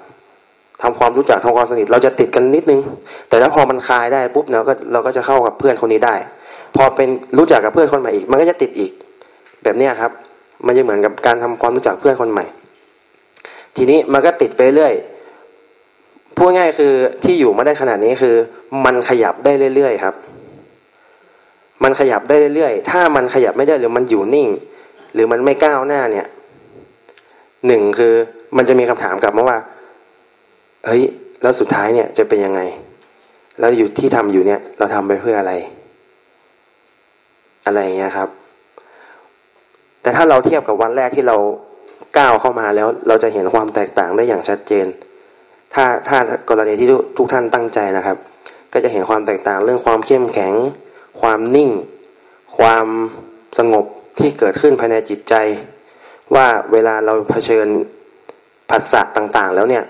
ทำความรู้จักทำความสนิท เราจะติดกันนิดนึง แต่ถ้าพอมันคลายได้ปุ๊บเราก็เราก็จะเข้ากับเพื่อนคนนี้ได้ พอเป็นรู้จักกับเพื่อนคนใหม่อีก มันก็จะติดอีก แบบเนี้ยครับ มันจะเหมือนกับการทำความรู้จักเพื่อนคนใหม่ ทีนี้มันก็ติดไปเรื่อยพูดง่ายคือที่อยู่มาได้ขนาดนี้คือ มันขยับได้เรื่อยๆครับ มันขยับได้เรื่อยๆ ถ้ามันขยับไม่ได้หรือมันอยู่นิ่ง หรือมันไม่ก้าวหน้าเนี่ยหนึ่งคือมันจะมีคำถามกลับมาว่า เฮ้ย แล้วสุดท้ายเนี่ยจะเป็นยังไง แล้วอยู่ที่ทำอยู่เนี่ย เราทำไปเพื่ออะไร อะไรเงี้ยครับ แต่ถ้าเราเทียบกับวันแรกที่เราก้าวเข้ามาแล้ว เราจะเห็นความแตกต่างได้อย่างชัดเจน ถ้าถ้ากรณีที่ทุกท่านตั้งใจนะครับ ก็จะเห็นความแตกต่างเรื่องความเข้มแข็ง ความนิ่ง ความสงบที่เกิดขึ้นภายในจิตใจ ว่าเวลาเราเผชิญผัสสะต่างๆ แล้วเนี่ย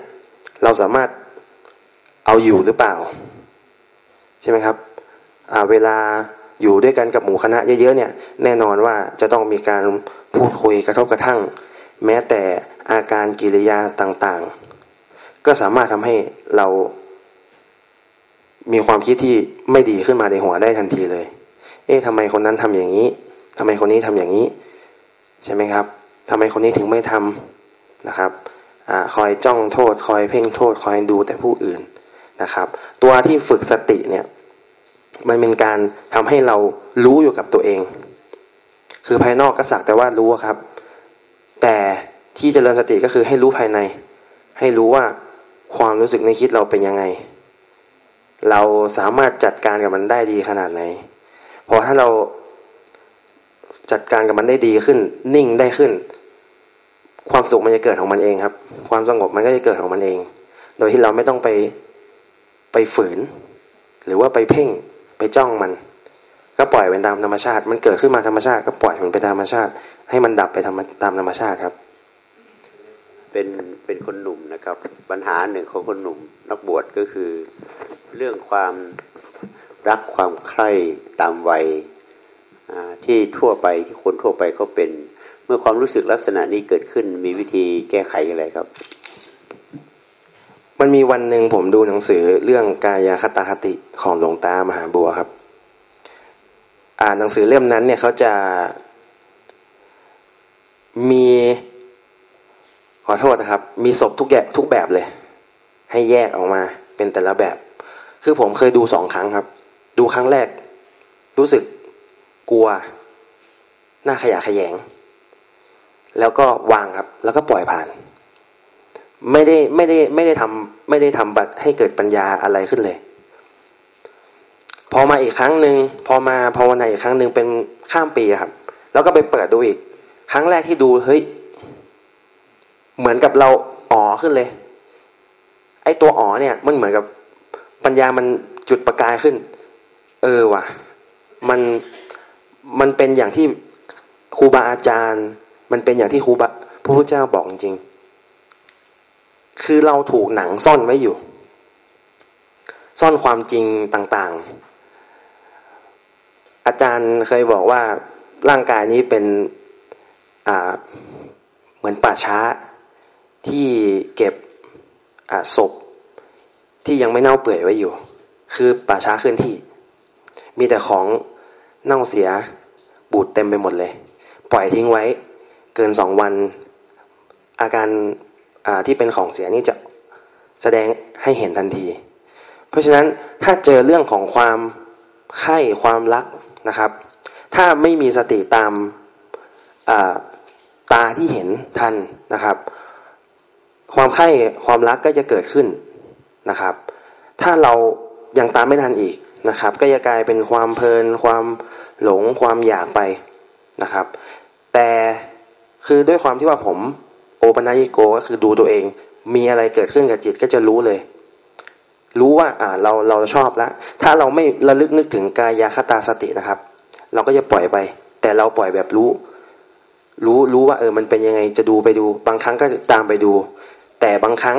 เราสามารถเอาอยู่หรือเปล่า ใช่ไหมครับเวลา อยู่ด้วยกันกับหมู่คณะเยอะๆเนี่ย แน่นอนว่าจะต้องมีการพูดคุยกระทบกระทั่ง แม้แต่อาการกิริยาต่างๆ ก็สามารถทำให้เรามีความคิดที่ไม่ดีขึ้นมาในหัวได้ทันทีเลย เอ๊ะทำไมคนนั้นทำอย่างนี้ทำไมคนนี้ทำอย่างนี้ ใช่ไหมครับทำไมคนนี้ถึงไม่ทำนะครับอคอยจ้องโทษ คอยเพ่งโทษ คอยดูแต่ผู้อื่นนะครับ ตัวที่ฝึกสติเนี่ย มันเป็นการทำให้เรารู้อยู่กับตัวเอง คือภายนอกก็สักแต่ว่ารู้ครับ แต่ที่เจริญสติก็คือให้รู้ภายใน ให้รู้ว่าความรู้สึกในคิดเราเป็นยังไง เราสามารถจัดการกับมันได้ดีขนาดไหน พอถ้าเราจัดการกับมันได้ดีขึ้น นิ่งได้ขึ้น ความสุขมันจะเกิดของมันเองครับ ความสงบมันก็จะเกิดของมันเอง โดยที่เราไม่ต้องไปไปฝืน หรือว่าไปเพ่ง จ้องมัน ก็ปล่อยเป็นตามธรรมชาติ มันเกิดขึ้นมาธรรมชาติ ก็ปล่อยมันไปตามธรรมชาติ ให้มันดับไปตามตามธรรมชาติครับ เป็นเป็นคนหนุ่มนะครับ ปัญหาหนึ่งของคนหนุ่ม นักบวชก็คือเรื่องความรักความใคร่ตามวัยที่ทั่วไปที่คนทั่วไปเขาเป็น เมื่อความรู้สึกลักษณะนี้เกิดขึ้นมีวิธีแก้ไขอะไรครับ มันมีวันหนึ่งผมดูหนังสือเรื่องกายคตาคติของหลวงตามหาบัวครับ อ่านหนังสือเล่มนั้นเนี่ยเขาจะมีขอโทษนะครับ มีศพทุกแยทุกแบบเลย ให้แยกออกมาเป็นแต่ละแบบ คือผมเคยดูสองครั้งครับ ดูครั้งแรก รู้สึกกลัว หน้าขยะขยง แล้วก็วางครับ แล้วก็ปล่อยผ่าน ไม่ได้ไม่ได้ไม่ได้ทำไม่ได้ทำบัตรให้เกิดปัญญาอะไรขึ้นเลย พอมาอีกครั้งหนึ่งพอมาภาวนาอีกครั้งหนึ่งเป็นข้ามปีครับ แล้วก็ไปเปิดดูอีก ครั้งแรกที่ดูเฮ้ยเหมือนกับเราอ๋อขึ้นเลย ไอ้ตัวอ๋อเนี่ย มันเหมือนกับปัญญามันจุดประกายขึ้น เออว่ะ มันมันเป็นอย่างที่ครูบาอาจารย์ มันเป็นอย่างที่ครูบาพระพุทธเจ้าบอกจริง คือเราถูกหนังซ่อนไว้อยู่ ซ่อนความจริงต่างๆ อาจารย์เคยบอกว่าร่างกายนี้เป็นอ่าเหมือนป่าช้าที่เก็บศพที่ยังไม่เน่าเปื่อยไว้อยู่ คือป่าช้าเคลื่อนที่ มีแต่ของเน่าเสียบูดเต็มไปหมดเลย ปล่อยทิ้งไว้ เกินสองวัน อาการ ที่เป็นของเสียนี่จะแสดงให้เห็นทันที เพราะฉะนั้นถ้าเจอเรื่องของความไข้ความรักนะครับ ถ้าไม่มีสติตามตาที่เห็นทันนะครับ ความไข้ความรักก็จะเกิดขึ้นนะครับ ถ้าเรายังตามไม่ทันอีกนะครับ ก็จะกลายเป็นความเพลิน ความหลงความอยากไปนะครับ แต่คือด้วยความที่ว่าผม ปัญิโกก็คือดูตัวเอง มีอะไรเกิดขึ้นกับจิตก็จะรู้เลย รู้ว่า อ่า เราเราชอบแล้วถ้าเราไม่ระลึกนึกถึงกายาคตาสตินะครับ เราก็จะปล่อยไป แต่เราปล่อยแบบรู้ รู้รู้ว่า เออ มันเป็นยังไงจะดูไปดู บางครั้งก็ตามไปดู แต่บางครั้ง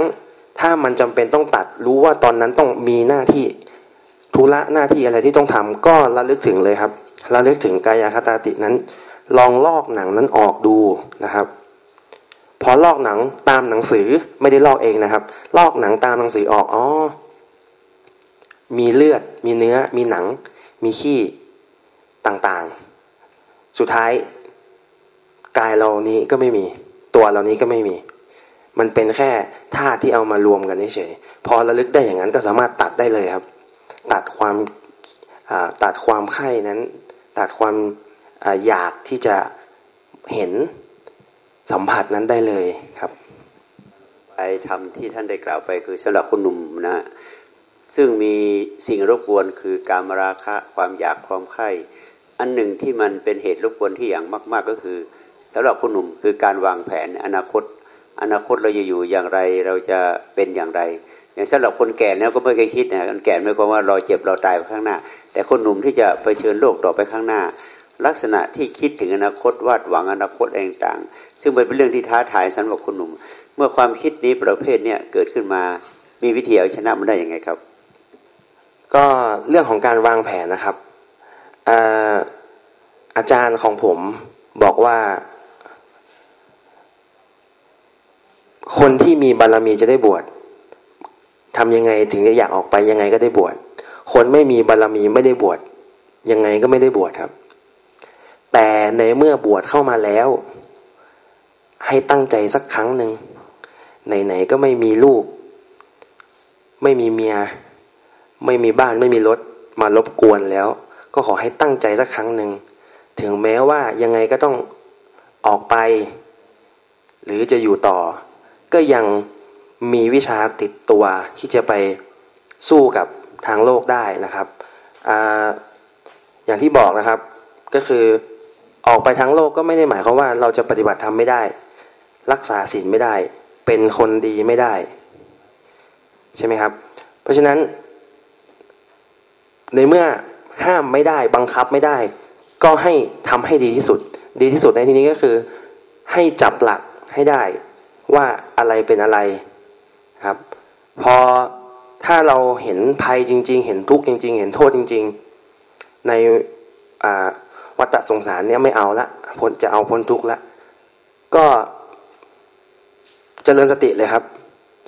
ถ้ามันจำเป็นต้องตัด รู้ว่าตอนนั้นต้องมีหน้าที่ธุระหน้าที่อะไรที่ต้องทำก็ระลึกถึงเลยครับระลึกถึงกายคตาตินั้น ลองลอกหนังนั้นออกดูนะครับ พอลอกหนังตามหนังสือไม่ได้ลอกเองนะครับ ลอกหนังตามหนังสือออกอ๋อมีเลือด มีเนื้อ มีหนัง มีขี้ต่างๆ สุดท้าย กายเรานี้ก็ไม่มี ตัวเรานี้ก็ไม่มี มันเป็นแค่ธาตุที่เอามารวมกันเฉยพอระลึกได้อย่างนั้นก็สามารถตัดได้เลยครับ ตัดความตัดความไข้นั้น ตัดความอยากที่จะเห็น สัมผัสนั้นได้เลยครับไปทำที่ท่านได้กล่าวไปคือสำหรับคนหนุ่มนะซึ่งมีสิ่งรบกวนคือการมราคะความอยากความไข้อันหนึ่งที่มันเป็นเหตุรบกวนที่อย่างมาก ๆ ก็คือสำหรับคนหนุ่มคือการวางแผนอนาคต อนาคตเราจะอยู่อย่างไรเราจะเป็นอย่างไร อย่างสำหรับคนแก่แล้วก็ไม่เคยคิดนะคนแก่ไม่ความว่าเราเจ็บเราตายไปข้างหน้า แต่คนหนุ่มที่จะไปเชิญโลกต่อไปข้างหน้า ลักษณะที่คิดถึงอนาคตวาดหวังอนาคตอะไรต่างๆ ซึ่งเป็นเรื่องที่ท้าทายสำหรับคนหนุ่ม เมื่อความคิดนี้ประเภทเนี้ยเกิดขึ้นมามีวิธีเอาชนะมันได้ยังไงครับ ก็เรื่องของการวางแผนนะครับอาจารย์ของผมบอกว่า คนที่มีบารรมีจะได้บวชทำยังไงถึงจะอยากออกไปยังไงก็ได้บวชคนไม่มีบารรมีไม่ได้บวชยังไงก็ไม่ได้บวชครับ แต่ในเมื่อบวชเข้ามาแล้ว ให้ตั้งใจสักครั้งหนึ่งไหนๆก็ไม่มีลูก ไม่มีเมีย ไม่มีบ้านไม่มีรถมารบกวนแล้ว ก็ขอให้ตั้งใจสักครั้งหนึ่งถึงแม้ว่ายังไงก็ต้องออกไป หรือจะอยู่ต่อ ก็ยังมีวิชาติดตัวที่จะไปสู้กับทางโลกได้นะครับออย่างที่บอกนะครับ ก็คือออกไปทางโลกก็ไม่ได้หมายความว่าเราจะปฏิบัติธรรมไม่ได้ รักษาศีลไม่ได้ เป็นคนดีไม่ได้ ใช่ไหมครับ เพราะฉะนั้น ในเมื่อห้ามไม่ได้บังคับไม่ได้ ก็ให้ทำให้ดีที่สุด ดีที่สุดในที่นี้ก็คือ ให้จับหลักให้ได้ว่าอะไรเป็นอะไรครับ พอถ้าเราเห็นภัยจริง ๆ เห็นทุกข์จริง ๆ เห็นโทษจริง ๆ ในวัฏสงสารเนี้ยไม่เอาละพ้นจะเอาพ้นทุกข์ละก็ เจริญสติเลยครับ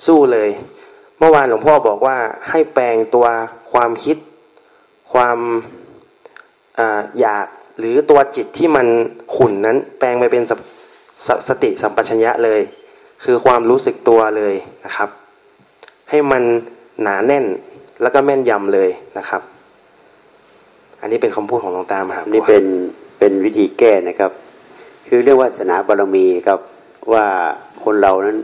สู้เลย เมื่อวานหลวงพ่อบอกว่าให้แปลงตัวความคิด ความออยากหรือตัวจิตที่มันขุ่นนั้น แปลงไปเป็นสสสติสัมปชัญญะเลย คือความรู้สึกตัวเลยนะครับ ให้มันหนาแน่นแล้วก็แม่นยำเลยนะครับ อันนี้เป็นคำพูดของหลวงตามหานี่เป็นเป็นวิธีแก้นะครับ คือเรียกว่าสนาบารมีครับ ว่าคนเรานั้น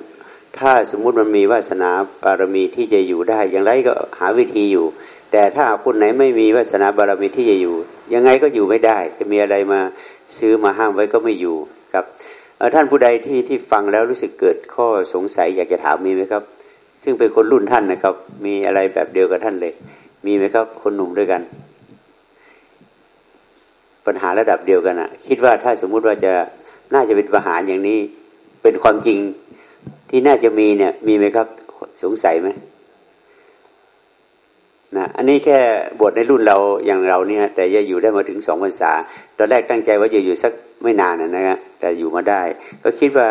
ถ้าสมมุติมันมีวาสนาบารมีที่จะอยู่ได้ อย่างไรก็หาวิธีอยู่ แต่ถ้าคนไหนไม่มีวาสนาบารมีที่จะอยู่ ยังไงก็อยู่ไม่ได้ จะมีอะไรมาซื้อมาห้ามไว้ก็ไม่อยู่ครับท่านผู้ใดที่ที่ฟังแล้วรู้สึกเกิดข้อสงสัยอยากจะถามมีไหมครับ ซึ่งเป็นคนรุ่นท่านนะครับ มีอะไรแบบเดียวกับท่านเลย มีไหมครับ คนหนุ่มด้วยกัน ปัญหาระดับเดียวกันอะคิดว่าถ้าสมมุติว่าจะน่าจะเป็นปัญหาอย่างนี้ เป็นความจริงที่น่าจะมีเนี่ย มีไหมครับ สงสัยไหมนะอันนี้แค่บทในรุ่นเราอย่างเราเนี่ย แต่จะอยู่ได้มาถึงสองพรรษา ตอนแรกตั้งใจว่าจะอยู่สักไม่นานนะฮะแต่อยู่มาได้ ก็คิดว่า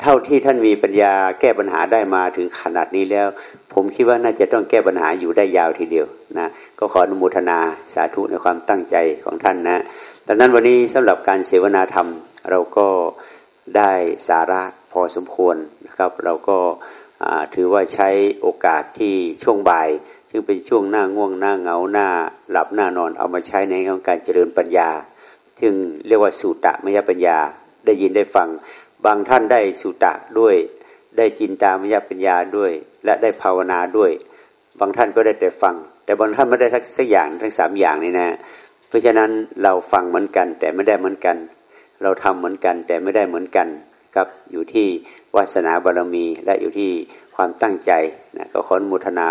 เท่าที่ท่านมีปัญญาแก้ปัญหาได้มาถึงขนาดนี้แล้ว ผมคิดว่าน่าจะต้องแก้ปัญหาอยู่ได้ยาวทีเดียวนะก็ขออนุโมทนาสาธุในความตั้งใจของท่านนะดังนั้นวันนี้สำหรับการเสวนาธรรม เราก็ ได้สาระพอสมควรนะครับ เราก็ถือว่าใช้โอกาสที่ช่วงบ่าย ซึ่งเป็นช่วงหน้าง่วงหน้าเหงาหน้าหลับหน้านอนเอามาใช้ในของการเจริญปัญญา ซึ่งเรียกว่าสุตะมยปัญญาได้ยินได้ฟัง บางท่านได้สุตะด้วย ได้จินตามยปัญญาด้วย และได้ภาวนาด้วย บางท่านก็ได้แต่ฟัง แต่บางท่านไม่ได้ทั้งสักอย่างทั้งสามอย่างนี่นะ เพราะฉะนั้นเราฟังเหมือนกันแต่ไม่ได้เหมือนกัน เราทำเหมือนกัน แต่ไม่ได้เหมือนกันครับอยู่ที่วาสนาบารมี และอยู่ที่ความตั้งใจนะก็ขออนุโมทนา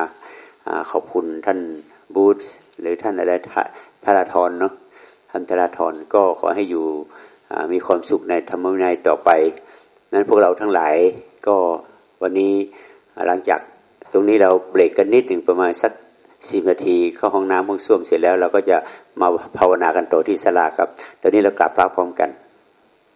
ขอบคุณท่านบูธหรือท่านอะไรธาราธรเนาะท่านธาราธรก็ขอให้อยู่มีความสุขในธรรมวินัยต่อไป นั้นพวกเราทั้งหลายก็วันนี้หลังจากตรงนี้เราเบรกกันนิดหนึ่งประมาณสักสิบนาทีเข้าห้องน้ำห้องส้วมเสร็จแล้ว เราก็จะมาภาวนากันต่อที่สลาครับ ตอนนี้เรากลับพระพร้อมกัน